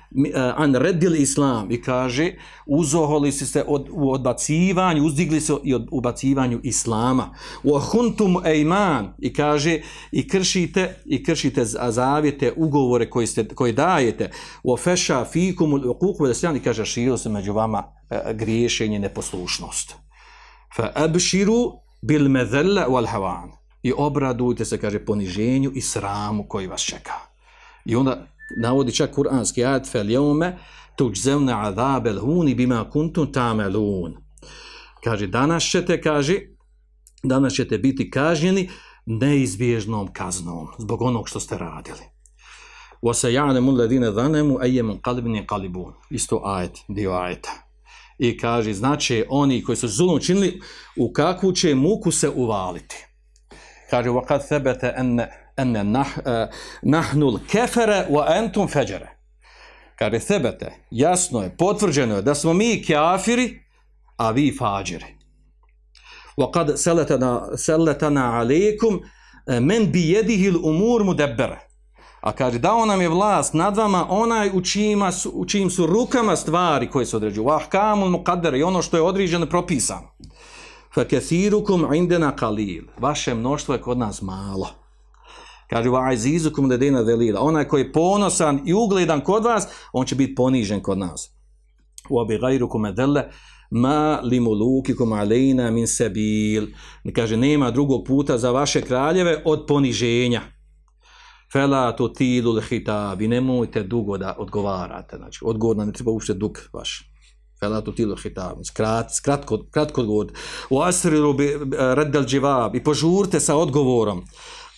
an redil islam. I kaže, uzoholi si se od, u odbacivanju, uzdigli se i od ubacivanju islama. Wa huntum ejman. I kaže, i kršite, i kršite zavjete, ugovore koje, ste, koje dajete. Wa feša fikum uquku da i kaže, širo se među vama griješenje, neposlušnost fa abširu bil medhella wal hawan i obradujte se kaže poniženju i sramu koji vas čeka. I onda navodi čak kuranski ajet fel yawma tujzauna azab al hun bima kuntum ta'malun. Kaže danas ćete kaže danas ćete biti kažnjeni neizbježnom kaznom zbog onog što ste radili. Sayalamu alladhina zalamu ayyam qalbin qalibun. Isto ajet dio ajeta i kaže, znači oni koji su zulum činili, u kakvu će muku se uvaliti. Kaže, وَقَدْ ثَبَتَ أَنَّ, أن nah, uh, نَحْنُ الْكَفَرَ وَأَنْتُمْ فَجَرَ Kaže, thebete, jasno je, potvrđeno je da smo mi kafiri, a vi fađiri. وَقَدْ سَلَتَنَا, سَلَتَنَا عَلَيْكُمْ مَنْ بِيَدِهِ الْأُمُورُ مُدَبَّرَ a kaže, dao nam je vlast nad vama onaj u, čijima su, u čijim su rukama stvari koje se određuju. Vahkamul muqaddar i ono što je određeno propisano. Fa kathirukum indena qalil. Vaše mnoštvo je kod nas malo. Kaže, wa azizukum ledena delila. Onaj koji je ponosan i ugledan kod vas, on će biti ponižen kod nas. Wa bi gajrukum edelle ma limulukikum alejna min sebil. Kaže, nema drugog puta za vaše kraljeve od poniženja. Fela to tilu hitab i nemojte dugo da odgovarate. Znači, odgovor ne treba uopšte dug vaš. Fela to tilu hitab. Skrat, kratko, kratko odgovor. U asriru bi reddel dživab i požurte sa odgovorom.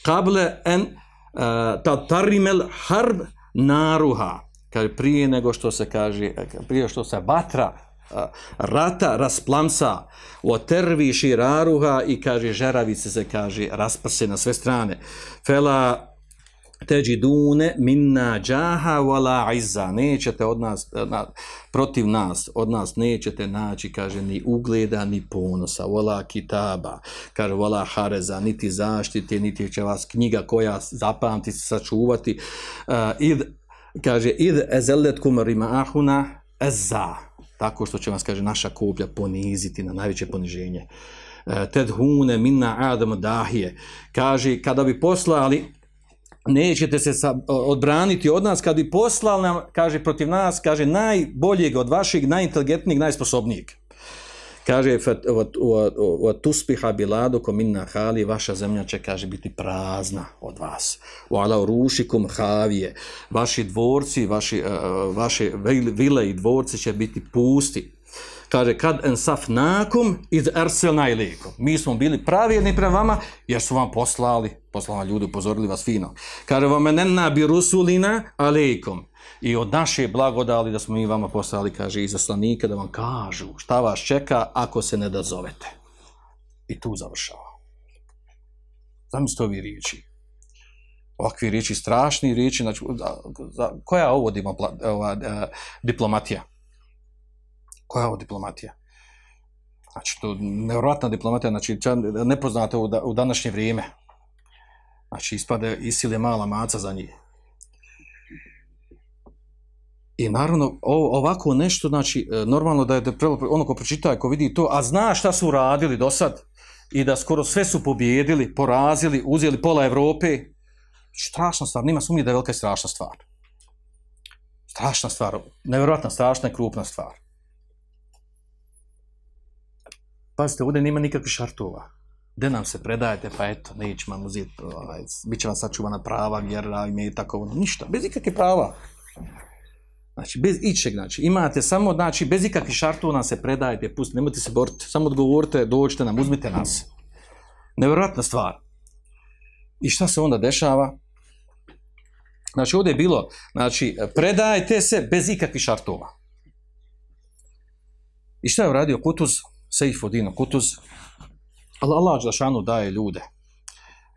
Kable en uh, ta tarimel harb naruha. Kaže, prije nego što se kaže, prije što se vatra a, rata rasplamsa o tervi širaruha i kaže žeravice se kaže rasprse na sve strane fela teđidune minna džaha wala izza nećete od nas na, protiv nas od nas nećete naći kaže ni ugleda ni ponosa wala kitaba kaže wala hareza niti zaštite niti će vas knjiga koja zapamti sačuvati uh, id kaže id ezelletkum rimahuna ezza tako što će vas, kaže, naša koplja poniziti na najveće poniženje. E, Ted hune minna adam dahije. Kaže, kada bi poslali, nećete se sa, odbraniti od nas, kad bi poslali nam, kaže, protiv nas, kaže, najboljeg od vašeg, najinteligentnijeg, najsposobnijeg. Kaže, wa tuspiha biladu minna hali, vaša zemlja će, kaže, biti prazna od vas. Wa ala rušikum havije, vaši dvorci, vaši, uh, vaše vile i dvorci će biti pusti. Kaže, kad ensaf nakum iz erselna ilikum. Mi smo bili pravilni prema vama, jer su vam poslali, poslali ljudi, upozorili vas fino. Kaže, vam enenna bi rusulina alikum i od naše blagodali da smo mi vama poslali, kaže, izaslanika da vam kažu šta vas čeka ako se ne dozovete. I tu završava. Zamislite ovi riječi. Ovakvi riječi, strašni riječi, znači, koja ovo diplomatija? Koja je ovo diplomatija? Znači, to nevjerojatna diplomatija, znači, nepoznate u, da, u današnje vrijeme. Znači, ispade isil je mala maca za njih. I naravno, ovako nešto, znači, e, normalno da je ono ko pročita, ko vidi to, a zna šta su radili do sad, i da skoro sve su pobjedili, porazili, uzeli pola Evrope, strašna stvar, nima sumnje da je velika i strašna stvar. Strašna stvar, nevjerojatna, strašna i krupna stvar. Pazite, ovdje nima nikakvih šartova. Gde nam se predajete, pa eto, nećemo vam uzeti, ovaj, bit će vam sačuvana prava, vjera, ime i tako, ništa, bez ikakve prava. Znači, bez ičeg, znači, imate samo, znači, bez ikakvih šartova nam se predajete, pustite, nemojte se boriti, samo odgovorite, dođite nam, uzmite nas. Nevjerojatna stvar. I šta se onda dešava? Znači, ovdje je bilo, znači, predajte se bez ikakvih šartova. I šta je uradio Kutuz? Seifodino Kutuz. Ali Allah Žešanu daje ljude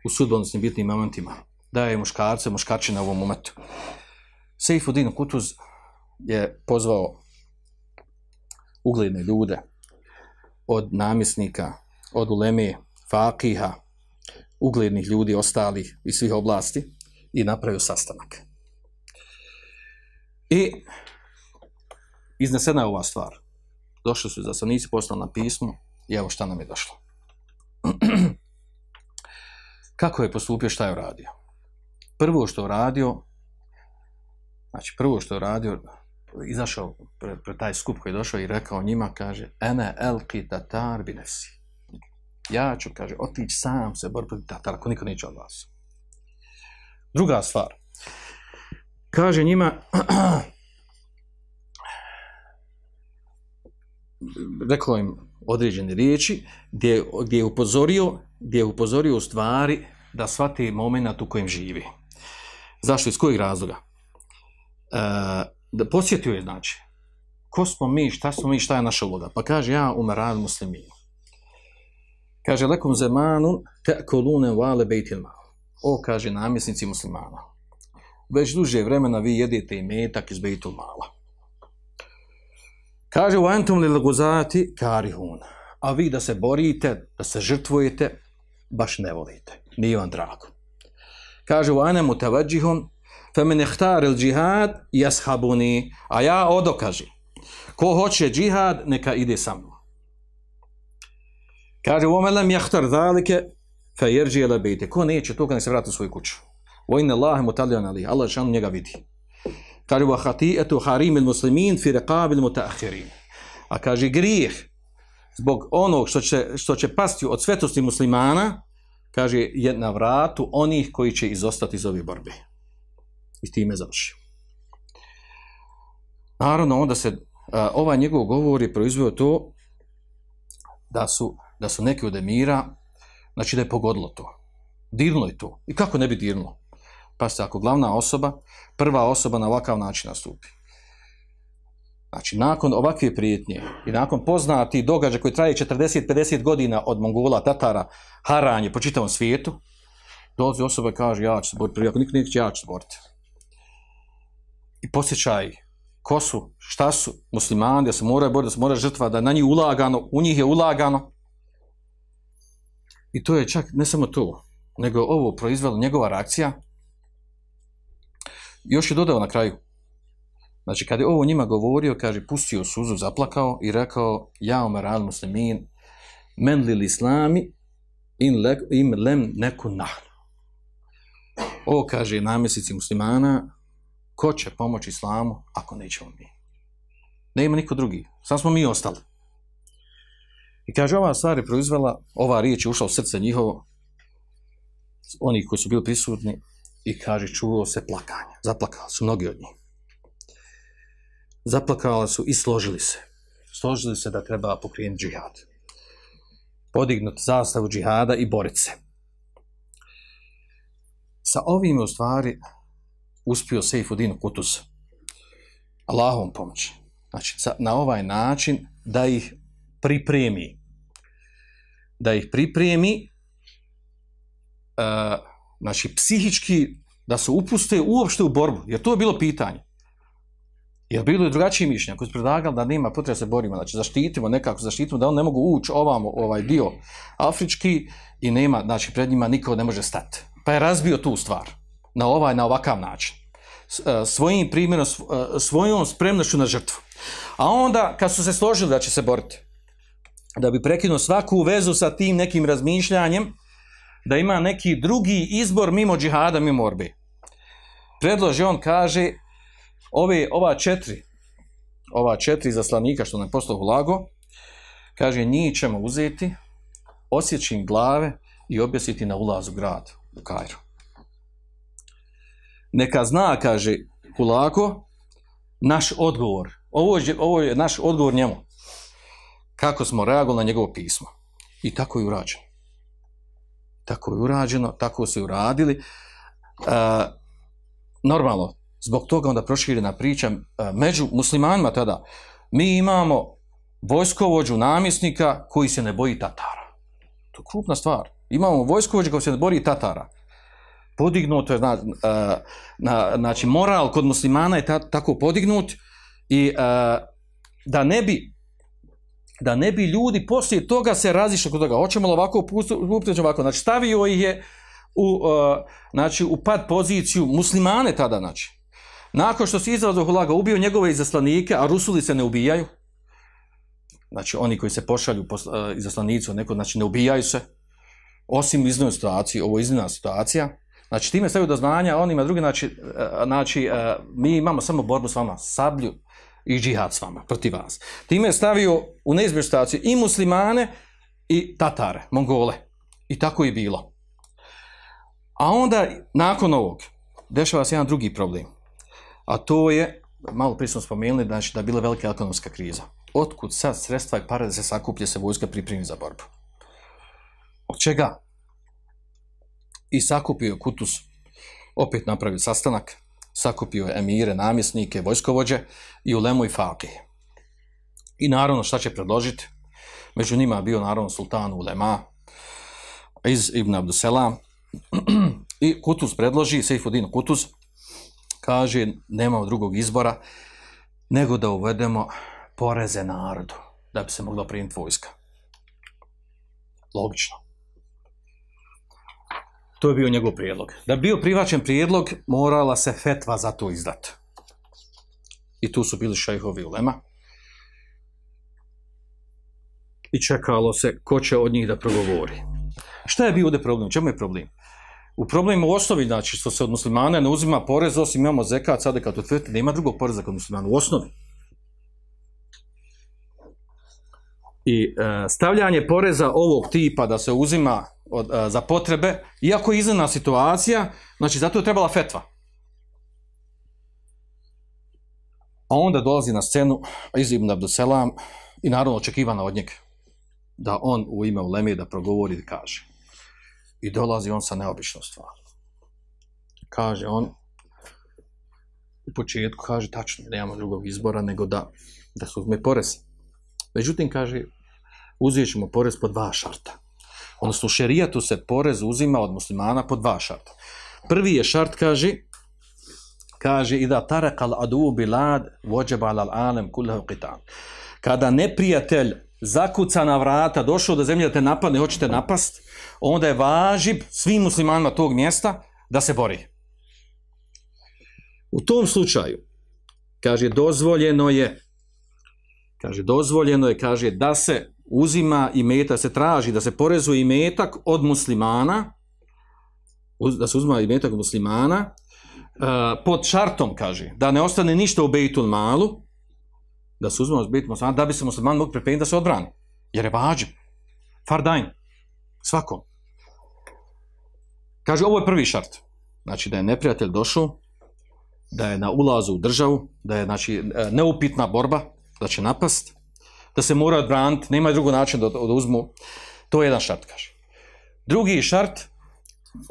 u sudbonosnim bitnim momentima. Daje muškarce, muškarčine u ovom momentu. Seifodino Kutuz je pozvao ugledne ljude od namjesnika, od uleme, fakiha, uglednih ljudi, ostalih iz svih oblasti i napravio sastanak. I iznesena je ova stvar. Došli su zaslanici, poslali na pismo i evo šta nam je došlo. Kako je postupio, šta je uradio? Prvo što je uradio, znači prvo što je uradio, izašao pred pre taj skup koji je došao i rekao njima, kaže, ene elki tatar binesi. Ja ću, kaže, otići sam se bor protiv tatara, ako niko neće od vas. Druga stvar. Kaže njima, rekao im određene riječi, gdje, gdje, je upozorio, gdje je upozorio u stvari da shvati moment u kojem živi. Zašto? Iz kojeg razloga? E, da posjetio je znači ko smo mi, šta smo mi, šta je naša uloga. Pa kaže ja umeran musliminu. Kaže lekom zemanu te kolune vale mal. O, kaže namjesnici muslimana. Već duže vremena vi jedete i metak iz bejtul mala. Kaže u entum li laguzati karihun. A vi da se borite, da se žrtvujete, baš ne volite. Nije vam drago. Kaže u anemu tevađihun femen ihtar il džihad jashabuni, a ja odokaži. Ko hoće džihad, neka ide sa mnom. Kaže, ome lem jahtar zalike, fe jerđi. Ko neće to, kada se vrati u svoju kuću. Vojne Allahe mu talijan ali, Allah šanu njega vidi. Kaže, wa hati etu harim il muslimin fi reqab il mutaahirin. A kaže, grijeh, zbog onog što će, što će pasti od svetosti muslimana, kaže, je na vratu onih koji će izostati iz ove borbe. I time završio. Naravno, onda se, a, ovaj njegov govor je proizveo to da su, da su neki od emira, znači da je pogodilo to. Dirnulo je to. I kako ne bi dirnulo? Pa se ako glavna osoba, prva osoba na ovakav način nastupi. Znači, nakon ovakve prijetnje i nakon poznati događaja koji traje 40-50 godina od Mongola, Tatara, haranje po čitavom svijetu, dolazi osoba i kaže, ja ću se boriti, ako nikad neće, ja ću se boriti. I posjećaj ko su, šta su muslimani, da se moraju boriti, da se mora žrtva, da na njih ulagano, u njih je ulagano. I to je čak, ne samo to, nego ovo proizvelo njegova reakcija. Još je dodao na kraju, Znači, kad je ovo njima govorio, kaže, pustio suzu, zaplakao i rekao, ja umar al muslimin, men lil islami, in le, im lem neku nahnu. Ovo kaže namjesnici muslimana, ko će pomoći islamu ako nećemo mi? Ne ima niko drugi, samo smo mi ostali. I kaže, ova stvar je proizvela, ova riječ je ušla u srce njihovo, oni koji su bili prisutni, i kaže, čuo se plakanje. Zaplakali su mnogi od njih zaplakali su i složili se. Složili se da treba pokrenuti džihad. Podignuti zastavu džihada i boriti se. Sa ovim u stvari uspio Seifuddin Kutuz. Allahom pomoći. Znači, na ovaj način da ih pripremi. Da ih pripremi uh, znači, psihički da se upuste uopšte u borbu. Jer to je bilo pitanje. Jer bilo je drugačije mišljenje, koji su predlagali da nema potrebe se borimo, znači zaštitimo nekako, zaštitimo da on ne mogu ući ovamo ovaj dio afrički i nema, znači pred njima niko ne može stati. Pa je razbio tu stvar na ovaj, na ovakav način. E, svojim primjerom, e, svojom spremnošću na žrtvu. A onda, kad su se složili da će se boriti, da bi prekinuo svaku vezu sa tim nekim razmišljanjem, da ima neki drugi izbor mimo džihada, mimo orbe. Predloži on, kaže, ove, ova četiri, ova četiri zaslanika što nam poslao lago, kaže njih ćemo uzeti, osjeći im glave i objesiti na ulazu grad u Kajru. Neka zna, kaže Hulago, naš odgovor. Ovo je, ovo je naš odgovor njemu. Kako smo reagovali na njegovo pismo. I tako je urađeno. Tako je urađeno, tako su uradili. E, normalno, Zbog toga onda proširena priča e, među muslimanima tada. Mi imamo vojskovođu namjesnika koji se ne boji Tatara. To je krupna stvar. Imamo vojskovođu koji se ne boji Tatara. Podignuto je, zna, e, na, znači moral kod muslimana je ta, tako podignut i e, da ne bi da ne bi ljudi poslije toga se razišli kod toga. Hoćemo li ovako uputiti ovako. Znači stavio ih je u, znači, u pad poziciju muslimane tada, znači. Nakon što se izrado Hulaga ubio njegove izaslanike, a Rusuli se ne ubijaju, znači oni koji se pošalju uh, izaslanicu neko, znači ne ubijaju se, osim iznoj situaciji, ovo je iznimna situacija, znači time stavio do znanja, on ima drugi, znači, uh, znači uh, mi imamo samo borbu s vama, sablju i džihad s vama, protiv vas. Time je stavio u neizbježnu situaciju i muslimane i tatare, mongole. I tako je bilo. A onda, nakon ovog, dešava se jedan drugi problem a to je, malo prije smo spomenuli, znači da je bila velika ekonomska kriza. Otkud sad sredstva i pare da se sakuplje se vojska pripremi za borbu? Od čega? I sakupio Kutus, opet napravio sastanak, sakupio je emire, namjesnike, vojskovođe i ulemu i fakije. I naravno šta će predložiti? Među njima je bio naravno sultan Ulema iz Ibn Abduselam i Kutus predloži, Seifuddin Kutus, kaže nemamo drugog izbora nego da uvedemo poreze narodu da bi se mogla primiti vojska. Logično. To je bio njegov prijedlog. Da bi bio prihvaćen prijedlog, morala se fetva za to izdati. I tu su bili šejhovi ulema. I čekalo se ko će od njih da progovori. Šta je bio ovdje problem? Čemu je problem? U problemu u osnovi, znači, što se od muslimana ne uzima porez, osim imamo zekat, sada kad utvrdite, nema drugog poreza kod muslimana, u osnovi. I e, stavljanje poreza ovog tipa da se uzima od, a, za potrebe, iako je iznena situacija, znači zato je trebala fetva. A onda dolazi na scenu Izibn Abduselam i naravno očekivana od njega da on u ime Uleme da progovori i kaže. I dolazi on sa neobičnom stvari. Kaže on, u početku kaže tačno, nemamo drugog izbora nego da, da se uzme porez. Međutim, kaže, uzet ćemo porez po dva šarta. Odnosno, u šerijatu se porez uzima od muslimana po dva šarta. Prvi je šart, kaže, kaže, i da tarakal adu bilad vođebal al alem kullahu qitan. Kada neprijatelj zakuca na vrata, došao do zemlje te napadne, hoćete napast, onda je važib svim muslimanima tog mjesta da se bori. U tom slučaju, kaže, dozvoljeno je, kaže, dozvoljeno je, kaže, da se uzima i meta, se traži da se porezuje i metak od muslimana, da se uzima i metak od muslimana, uh, pod šartom, kaže, da ne ostane ništa u bejtul malu, da se uzima od bejtul da bi se musliman mogu pripremiti da se odbrani. Jer je vađib. Fardajn. Svakom. Kaže, ovo je prvi šart. Znači, da je neprijatelj došao, da je na ulazu u državu, da je znači, e, neupitna borba, da će napast, da se mora odbraniti, nema drugo način da, da uzmu. To je jedan šart, kaže. Drugi šart,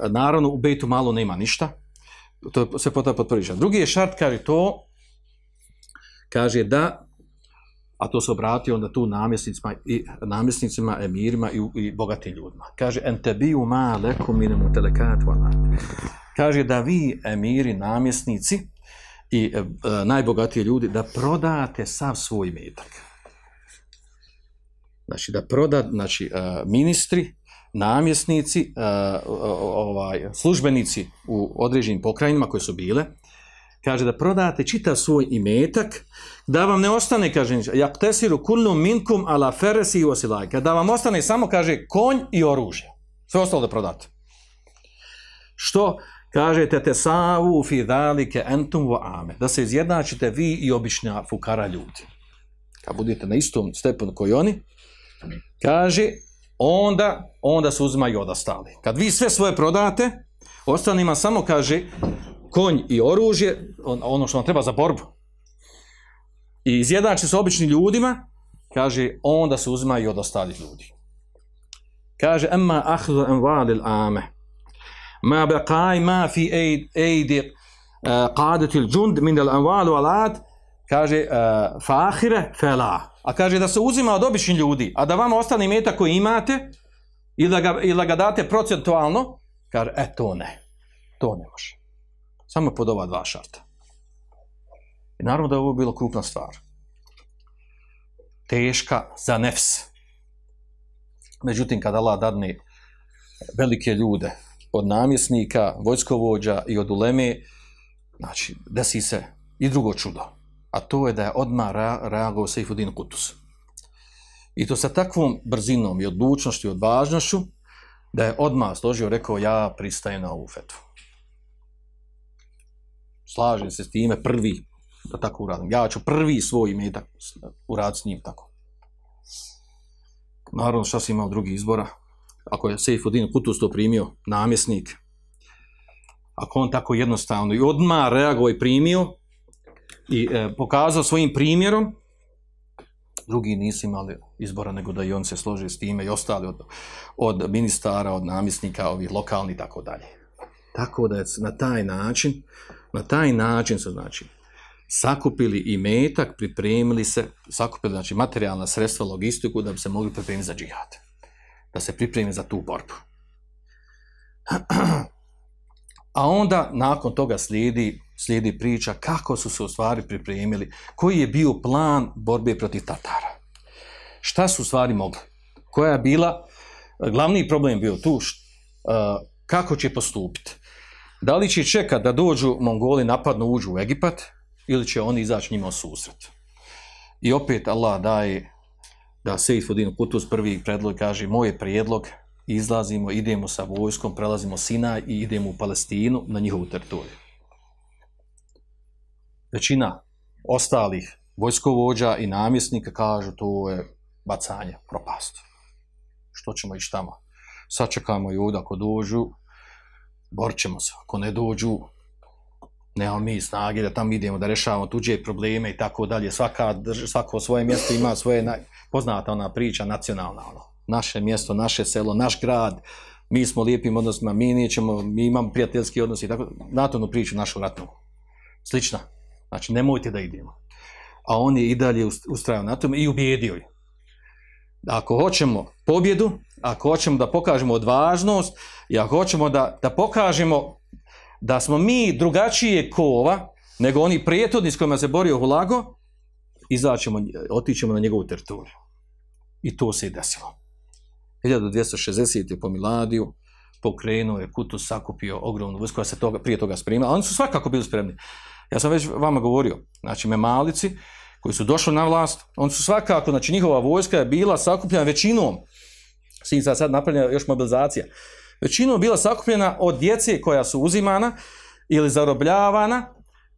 naravno u Bejtu malo nema ništa, to je sve potrebno pod. Drugi je šart, kaže to, kaže da, a to se obratio onda tu namjesnicima, i, namjesnicima emirima i, i bogatim ljudima. Kaže, entebiju ma lekum minemu telekat valat. Kaže da vi, emiri, namjesnici i e, e, najbogatiji ljudi, da prodate sav svoj metak. Znači, da proda, znači, e, ministri, namjesnici, e, ovaj, službenici u određenim pokrajinama koje su bile, kaže da prodate čitav svoj imetak, da vam ne ostane, kaže, jak tesiru kullu minkum ala feresi i osilajka, da vam ostane samo, kaže, konj i oružje. Sve ostalo da prodate. Što? Kažete te savu fi dalike entum wa ame. Da se izjednačite vi i obična fukara ljudi. Kad budete na istom stepenu koji oni, Kaže, onda, onda se uzima i odostali. Kad vi sve svoje prodate, ostanima samo, kaže, konj i oružje, ono što vam treba za borbu. I izjednači se običnim ljudima, kaže, onda se uzima i od ostalih ljudi. Kaže, emma ahzu envalil ame, ma beqaj ma fi ejdi eh, qadatil džund min al anvalu kaže, eh, fahire fela. A kaže da se uzima od običnih ljudi, a da vama ostane meta koji imate ili da ga, ili da ga date procentualno, kaže, e to ne. To ne može. Samo pod ova dva šarta. I naravno da je ovo bilo krupna stvar. Teška za nefs. Međutim, kada Allah dadne velike ljude, od namjesnika, vojskovođa i od uleme, znači, desi se i drugo čudo. A to je da je odmah rea- reagovao Seifuddin Kutus. I to sa takvom brzinom i odlučnošću i odvažnošću, da je odmah složio, rekao, ja pristajem na ovu fetvu. Slažem se s time prvi da tako uradim. Ja ću prvi svoj imetak uraditi s njim tako. Naravno, šta si imao drugi izbora? ako je Seifuddin Kutus to primio, namjesnik, ako on tako jednostavno i odmah reagovao i primio i e, pokazao svojim primjerom, drugi nisu imali izbora nego da i on se složi s time i ostali od, od ministara, od namjesnika, ovih lokalni i tako dalje. Tako da je na taj način, na taj način se znači sakupili i metak, pripremili se, sakupili znači materijalna sredstva, logistiku da bi se mogli pripremiti za džihad da se pripremi za tu borbu. A onda nakon toga slijedi, slijedi priča kako su se u stvari pripremili, koji je bio plan borbe protiv Tatara. Šta su u stvari mogli? Koja je bila, glavni problem bio tu, uh, kako će postupiti. Da li će čekati da dođu Mongoli napadnu uđu u Egipat ili će oni izaći njima u susret. I opet Allah daje da Sejfudin Kutus prvi predlog kaže moj prijedlog, izlazimo, idemo sa vojskom, prelazimo Sina i idemo u Palestinu na njihovu teritoriju. Većina ostalih vojskovođa i namjesnika kažu to je bacanje, propast. Što ćemo ići tamo? sačekajmo ljude ako dođu, borit ćemo se. Ako ne dođu, nemamo mi snage da tamo idemo da rešavamo tuđe probleme i tako dalje. Svaka, svako svoje mjesto ima svoje, naj- poznata ona priča, nacionalna ono. Naše mjesto, naše selo, naš grad, mi smo lijepim odnosima, mi nećemo, mi imamo prijateljski odnos i tako, znate onu priču našu ratnu. Slična. Znači, nemojte da idemo. A on je i dalje ust- ustrajao na tome i ubijedio je. Ako hoćemo pobjedu, ako hoćemo da pokažemo odvažnost i ako hoćemo da, da pokažemo da smo mi drugačije kova nego oni prijetodni s kojima se borio Hulago, izaćemo, otićemo na njegovu teritoriju. I to se i desilo. 1260. po Miladiju pokrenuo je Kutus, sakupio ogromnu vojsku koja se toga, prije toga spremila, oni su svakako bili spremni. Ja sam već vama govorio, znači memalici koji su došli na vlast, oni su svakako, znači njihova vojska je bila sakupljena većinom, s tim sad napravljena još mobilizacija, većinom bila sakupljena od djece koja su uzimana ili zarobljavana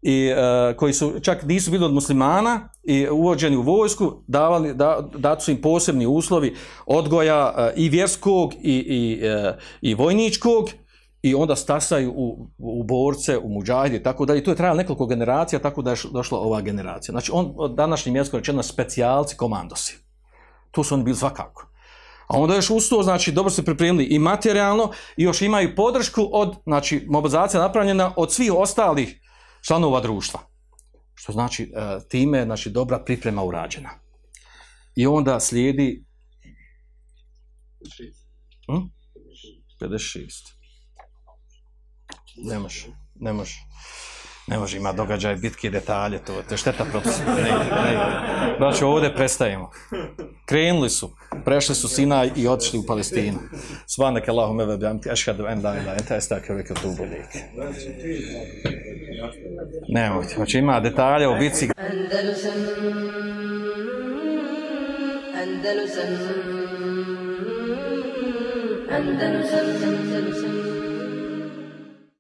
i e, koji su čak nisu bili od muslimana i uvođeni u vojsku, davali, da, dati su im posebni uslovi odgoja e, i vjerskog i, i, e, i vojničkog i onda stasaju u, u borce, u muđahide i tako dalje. I to je trajalo nekoliko generacija, tako da je došla ova generacija. Znači, on, od današnjim jezikom rečeno, specijalci, komandosi. Tu su oni bili svakako. A onda još uz to, znači, dobro se pripremili i materijalno i još imaju podršku od, znači, mobilizacija napravljena od svih ostalih članova društva. Što znači, e, time je, znači, dobra priprema urađena. I onda slijedi... Hm? 56. Ne može, ne može. Ne može, ima događaj, bitke, detalje, to, to je šteta ide. Znači, ovdje prestajemo. Krenuli su, prešli su Sinaj i otišli u Palestinu. Svanak Allahumma ve bihamdika ashhadu an la ilaha anta astaghfiruka wa atubu ilaik. Nemojte, znači ima detalje o bitci Andalusam Andalusam Andalusam Andalusam